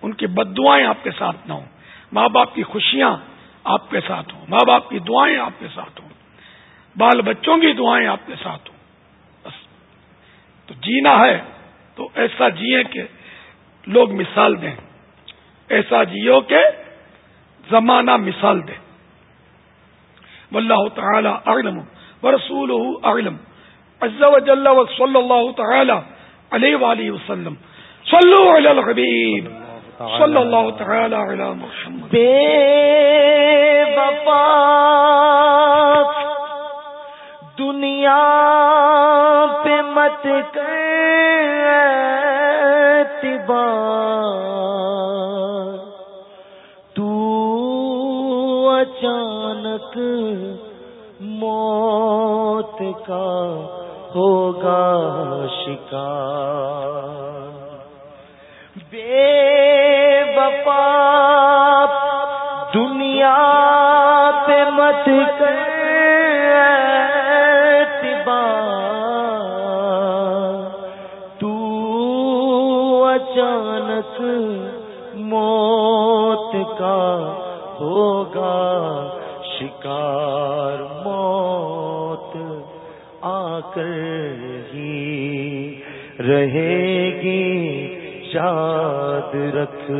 ان کی بد دعائیں آپ کے ساتھ نہ ہوں۔ ماں باپ کی خوشیاں آپ کے ساتھ ہوں۔ ماں باپ کی دعائیں آپ کے ساتھ ہوں۔ بال بچوں کی دعائیں آپ کے ساتھ ہوں۔ بس۔ تو جینا ہے تو ایسا جیے کہ لوگ مثال دیں۔ ایسا جیو کہ زمانہ مثال دے واللہ تعالی اعلم ورسولہ اعلم۔ عز و جل و صلی اللہ تعالی علیہ وآلہ وسلم۔ صلو علی الحبیب۔ صلی اللہ تعالی علی محمد۔ بے وفا دنیا پہ مت تو اچانک موت کا ہوگا شکار۔ بے وفا دنیا پہ مت تو شکار موت آ کر ہی رہے گی۔ یاد رکھ،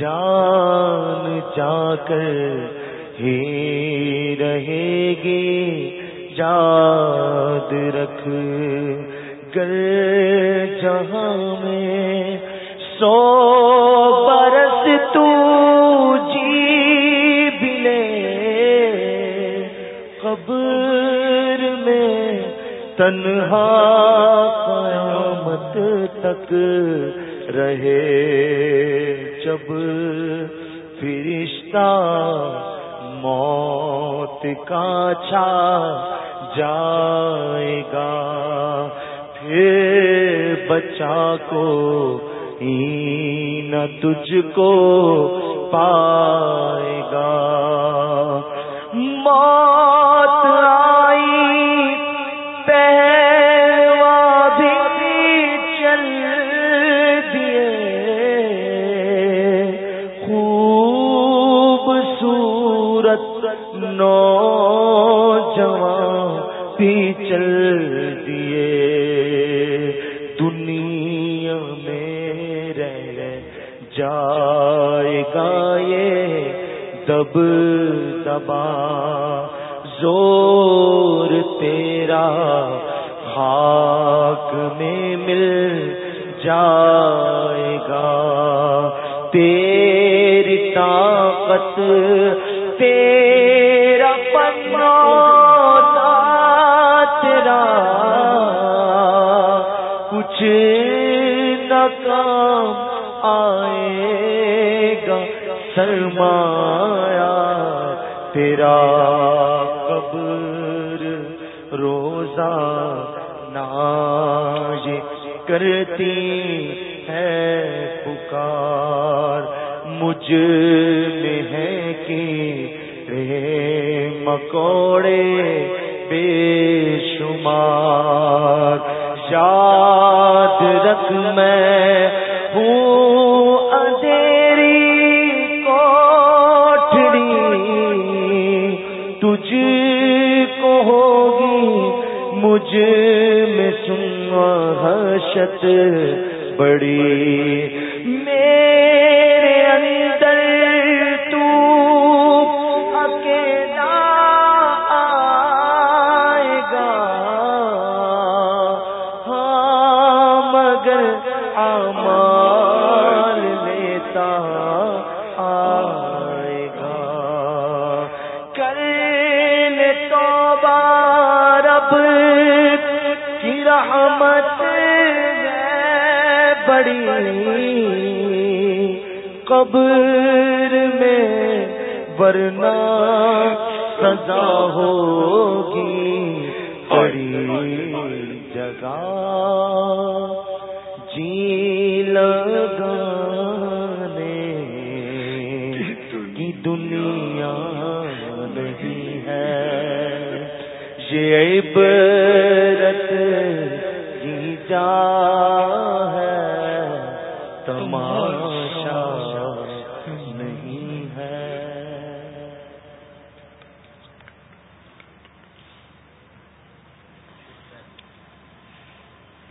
جان جا کر ہی رہے گی۔ یاد رکھ، گر جہاں میں سو برس تو تنہا قیامت تک رہے۔ جب فرشتہ موت کا چھا جائے گا، پھر بچا کو نہ تجھ کو پائے گا۔ موت دب دبا زور تیرا خاک میں مل جائے گا۔ تیری طاقت کرتی ہے پکار۔ مجھ میں ہے کہ مکوڑے بے شمار۔ یاد رکھ میں حشت بڑی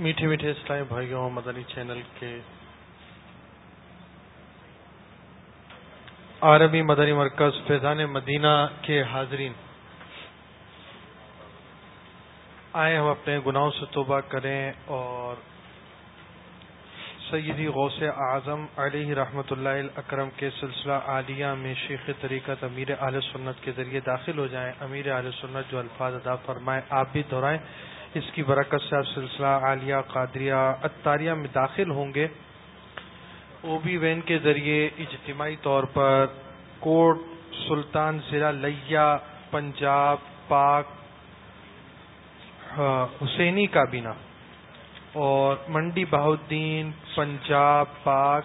میٹھے میٹھے اسلائی بھائیوں، مدنی چینل کے عربی مدنی مرکز فیضان مدینہ کے حاضرین۔ آئے ہم اپنے گناہوں سے توبہ کریں اور سیدی غوث اعظم علیہ رحمت اللہ اکرم کے سلسلہ عالیہ میں شیخ طریقت امیر اہل سنت کے ذریعے داخل ہو جائیں۔ امیر اہل سنت جو الفاظ ادا فرمائیں، آپ بھی دہرائیں۔ اس کی برکت سے آپ سلسلہ عالیہ، قادریہ اتاریہ میں داخل ہوں گے۔ او بی وین کے ذریعے اجتماعی طور پر کوٹ، سلطان ضلع لیا پنجاب، پاک ہاں، حسینی کابینہ اور منڈی بہدین پنجاب، پاک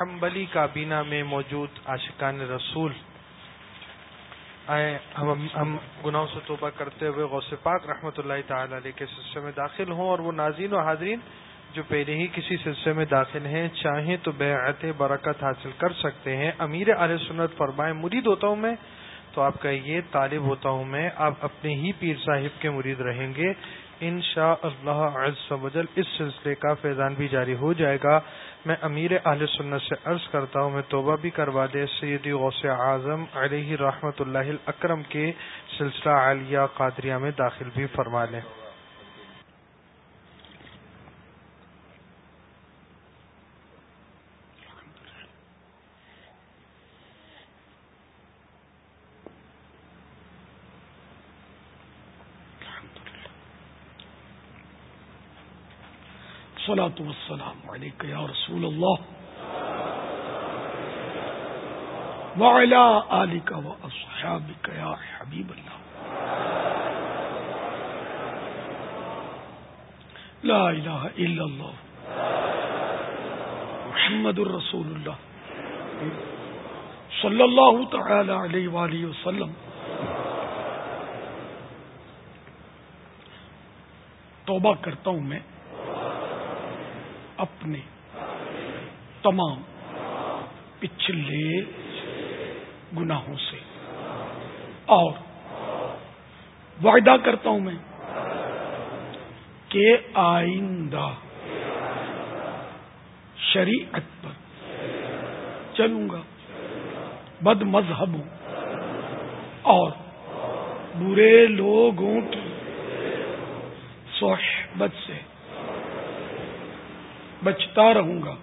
حمبلی کابینہ میں موجود عاشقان رسول۔ آئے، ہم ہم گناہوں سے توبہ کرتے ہوئے غوث پاک رحمۃ اللہ تعالی علیہ کے سلسلے میں داخل ہوں اور وہ ناظرین و حاضرین جو پہلے ہی کسی سلسلے میں داخل ہیں، چاہیں تو بیعت برکت حاصل کر سکتے ہیں۔ امیر علیہ سنت فرمائے، مرید ہوتا ہوں میں تو آپ کا یہ طالب ہوتا ہوں میں، آپ اپنے ہی پیر صاحب کے مرید رہیں گے۔ ان شاء اللہ اس سلسلے کا فیضان بھی جاری ہو جائے گا۔ میں امیر اہل سنت سے عرض کرتا ہوں، میں توبہ بھی کروا دے سیدی غوث اعظم علیہ رحمت اللہ اکرم کے سلسلہ عالیہ قادریہ میں داخل بھی فرما لیں۔ الصلاة والسلام عليك يا رسول الله. وعلى آلك وأصحابك يا حبيب الله. لا إله إلا الله. محمد رسول الله. صلى الله تعالى عليه وآله وسلم. توبہ کرتا ہوں میں. اپنے تمام پچھلے گناہوں سے۔ اور وعدہ کرتا ہوں میں کہ آئندہ شریعت پر چلوں گا، بد مذہب ہوں اور برے لوگوں کی صحبت سے۔ بچتا رہوں گا۔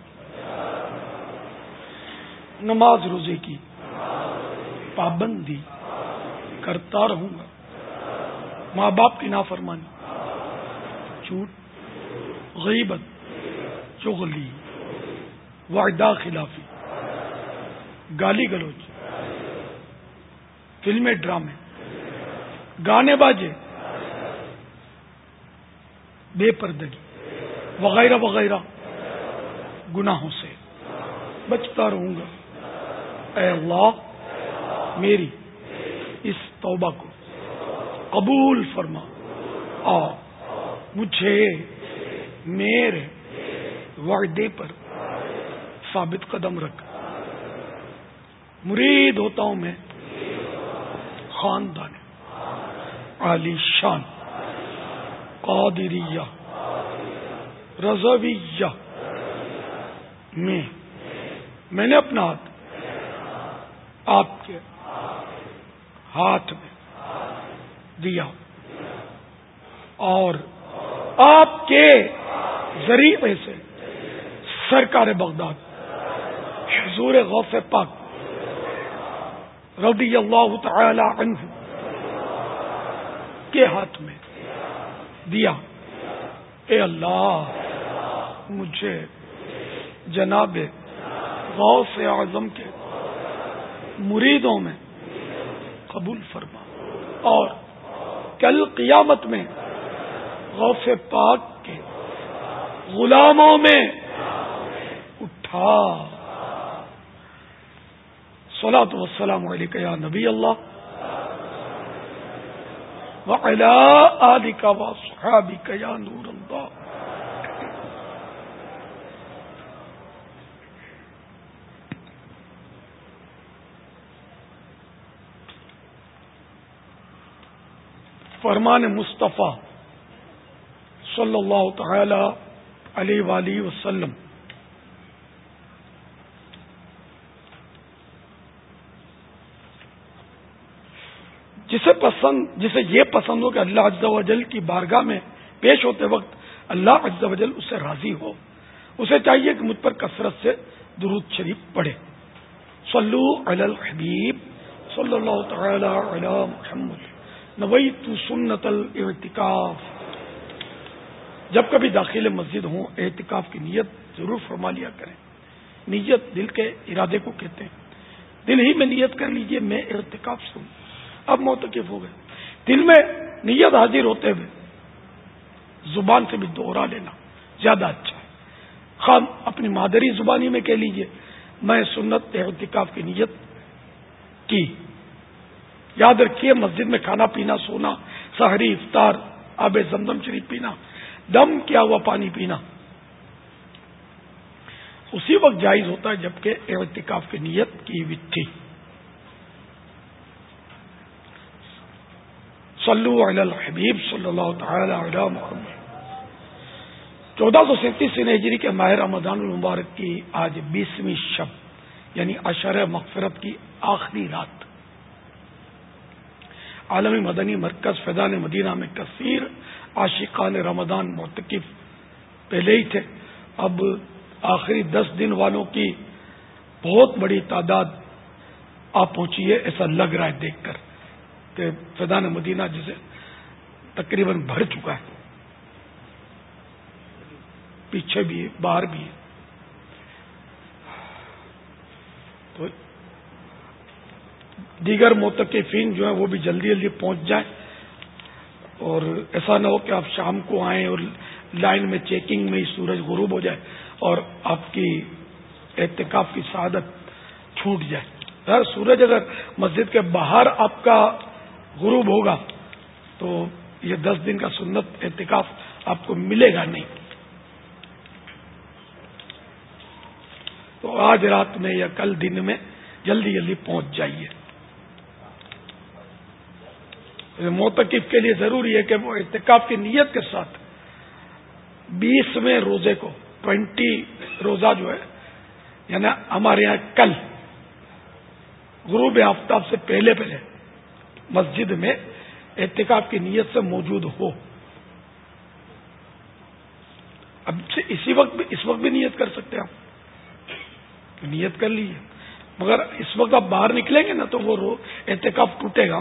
نماز روزے کی پابندی کرتا رہوں گا۔ ماں باپ کی نافرمانی، جھوٹ، غیبت، چغلی، وعدہ خلافی، گالی گلوچ، فلمیں، ڈرامے، گانے باجے، بے پردگی، وغیرہ وغیرہ۔ گناہوں سے بچتا رہوں گا۔ اے اللہ، میری اس توبہ کو قبول فرما۔ اور مجھے میرے وعدے پر ثابت قدم رکھ۔ مرید ہوتا ہوں میں، خاندان علی شان، قادریہ، رضویہ۔ میں میں نے اپنا ہاتھ آپ کے ہاتھ میں دیا اور آپ کے ذریعے سے سرکار بغداد، حضور غوث پاک رضی اللہ تعالی عنہ کے ہاتھ میں دیا، اے اللہ، مجھے جناب غوث اعظم کے مریدوں میں قبول فرما۔ اور کل قیامت میں غوث پاک کے غلاموں میں اٹھا۔ سلا تو السلام علیکم نبی اللہ۔ وعلى وصحابك يا نور فرمان مصطفیٰ صلی اللہ تعالی علیہ وآلہ وسلم۔ جسے پسند، جسے یہ پسند ہو کہ اللہ عز و جل کی بارگاہ میں پیش ہوتے وقت اللہ عز و جل اس سے راضی ہو۔ اسے چاہیے کہ مجھ پر کثرت سے درود شریف پڑھے۔ صلو علی الحبیب صلی اللہ تعالی علی محمد۔ نوئی تو سنت الاعتکاف۔ جب کبھی داخل مسجد ہوں احتکاف کی نیت ضرور فرما لیا کریں۔ نیت دل کے ارادے کو کہتے ہیں۔ دل ہی میں نیت کر لیجیے، میں احتکاف سے ہوں اب موتقف ہو گئے؟ دل میں نیت حاضر ہوتے ہوئے زبان سے بھی دوہرا لینا زیادہ اچھا ہے۔ خام اپنی مادری زبانی میں کہہ لیجیے، میں سنت احتکاف کی نیت کی۔ یاد رکھیے، مسجد میں کھانا پینا، سونا سہری افطار، آب زمزم شریف پینا، دم کیا ہوا پانی پینا۔ اسی وقت جائز ہوتا ہے جبکہ اعتکاف کی نیت کی ہوئی تھی۔ صلو علی الحبیب صلی اللہ تعالی علی محمد۔ چودہ سو سینتیس ہجری کے ماہر رمضان المبارک کی آج بیسویں شب یعنی اشر مغفرت کی آخری رات۔ عالمی مدنی مرکز فیضان مدینہ میں کثیر عاشقان رمضان مرتکف پہلے ہی تھے۔ اب آخری دس دن والوں کی بہت بڑی تعداد آ پہنچی ہے ایسا لگ رہا ہے دیکھ کر کہ فیضان مدینہ جسے تقریباً بھر چکا ہے۔ پیچھے بھی ہے، باہر بھی ہے۔ تو دیگر موتقفین جو ہیں وہ بھی جلدی جلدی پہنچ جائیں۔ اور ایسا نہ ہو کہ آپ شام کو آئیں اور لائن میں چیکنگ میں ہی سورج غروب ہو جائے اور آپ کی احتکاف کی سعادت چھوٹ جائے۔ اگر سورج اگر مسجد کے باہر آپ کا غروب ہوگا تو یہ دس دن کا سنت احتکاف آپ کو ملے گا نہیں۔ تو آج رات میں یا کل دن میں جلدی جلدی پہنچ جائیے۔ موتقف کے لیے ضروری ہے کہ وہ احتکاب کی نیت کے ساتھ بیسویں روزے کو، ٹوینٹی روزہ جو ہے یعنی ہمارے یہاں کل غروب آفتاب سے پہلے پہلے مسجد میں احتکاب کی نیت سے موجود ہو۔ اب اسی وقت بھی اس وقت بھی نیت کر سکتے ہیں آپ۔ نیت کر لیجیے مگر اس وقت آپ باہر نکلیں گے نا تو وہ احتکاب ٹوٹے گا۔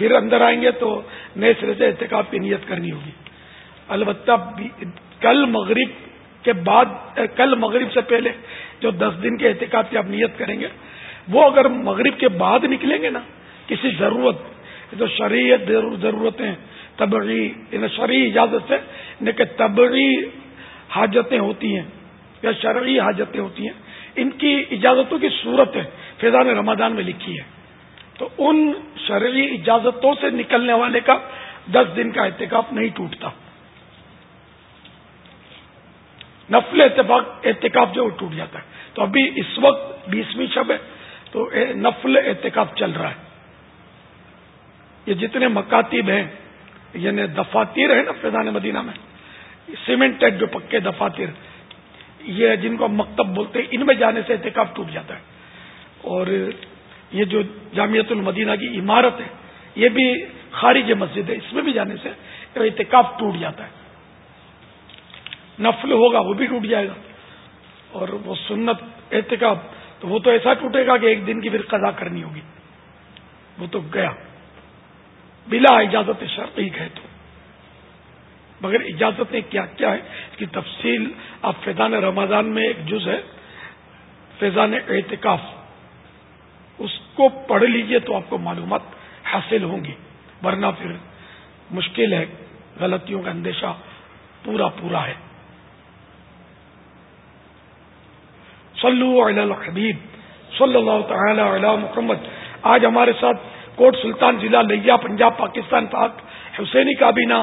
پھر اندر آئیں گے تو نئے سرے سے احتکاب کی نیت کرنی ہوگی۔ البتہ کل مغرب کے بعد، کل مغرب سے پہلے جو دس دن کے احتکاب کی آپ نیت کریں گے، وہ اگر مغرب کے بعد نکلیں گے نا، کسی ضرورت تو شریعت ضرورتیں تبری یعنی شرعی اجازت سے یعنی کہ تبری حاجتیں ہوتی ہیں یا شرعی حاجتیں ہوتی ہیں، ان کی اجازتوں کی صورت ہے فیضان رمضان میں لکھی ہے۔ تو ان شرعی اجازتوں سے نکلنے والے کا دس دن کا احتکاف نہیں ٹوٹتا۔ نفل اتفاق احتکاف جو ٹوٹ جاتا ہے۔ تو ابھی اس وقت بیسویں شب ہے، تو نفل احتکاف چل رہا ہے۔ یہ جتنے مکاتب ہیں یعنی دفاتر ہے نا فیضان مدینہ میں سیمنٹڈ جو پکے دفاتر، یہ جن کو مکتب بولتے ہیں، ان میں جانے سے احتکاف ٹوٹ جاتا ہے۔ اور یہ جو جامعت المدینہ کی عمارت ہے، یہ بھی خارج مسجد ہے، اس میں بھی جانے سے احتکاف ٹوٹ جاتا ہے۔ نفل ہوگا، وہ بھی ٹوٹ جائے گا۔ اور وہ سنت احتکاب تو وہ تو ایسا ٹوٹے گا کہ ایک دن کی پھر قضا کرنی ہوگی۔ وہ تو گیا۔ بلا اجازت شرطی گئے تو۔ مگر اجازتیں کیا کیا ہے؟ اس کی تفصیل آپ فیضان رمضان میں ایک جز ہے، فیضان احتکاف اس کو پڑھ لیجیے تو آپ کو معلومات حاصل ہوں گی۔ ورنہ پھر مشکل ہے، غلطیوں کا اندیشہ پورا پورا ہے۔ صلو علی الحبیب صلی اللہ تعالی علی محمد۔ آج ہمارے ساتھ کوٹ سلطان ضلع لیا پنجاب، پاکستان پاک، حسینی کابینہ،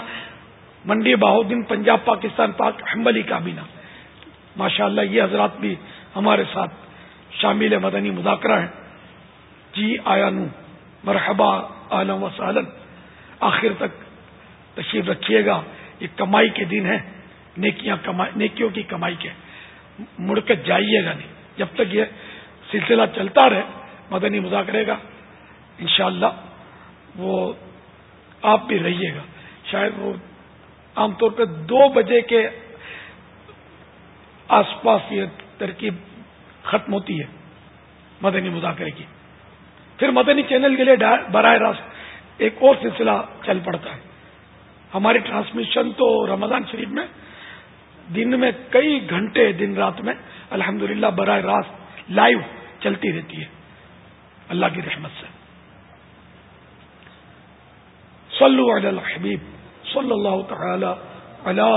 منڈی باہدین پنجاب، پاکستان پاک حمبلی کابینہ۔ ماشاء اللہ یہ حضرات بھی ہمارے ساتھ شامل مدنی مذاکرہ ہیں۔ جی آیا نو مرحبا عالم و سالن آخر تک تشریف رکھیے گا۔ یہ کمائی کے دن ہے نیکیاں نیکیوں کی کمائی کے۔ مڑ کے جائیے گا نہیں۔ جب تک یہ سلسلہ چلتا رہے، مدنی مذاکرے گا۔ انشاءاللہ وہ آپ بھی رہیے گا۔ شاید وہ عام طور پہ دو بجے کے آس پاس یہ ترکیب ختم ہوتی ہے۔ مدنی مذاکرے کی پھر مدنی چینل کے لیے براہ راست ایک اور سلسلہ چل پڑتا ہے۔ ہماری ٹرانسمیشن تو رمضان شریف میں، دن میں کئی گھنٹے، دن رات میں الحمدللہ للہ براہ راست لائیو چلتی رہتی ہے۔ اللہ کی رحمت سے۔ صلو علی الحبیب، صلی اللہ تعالی علی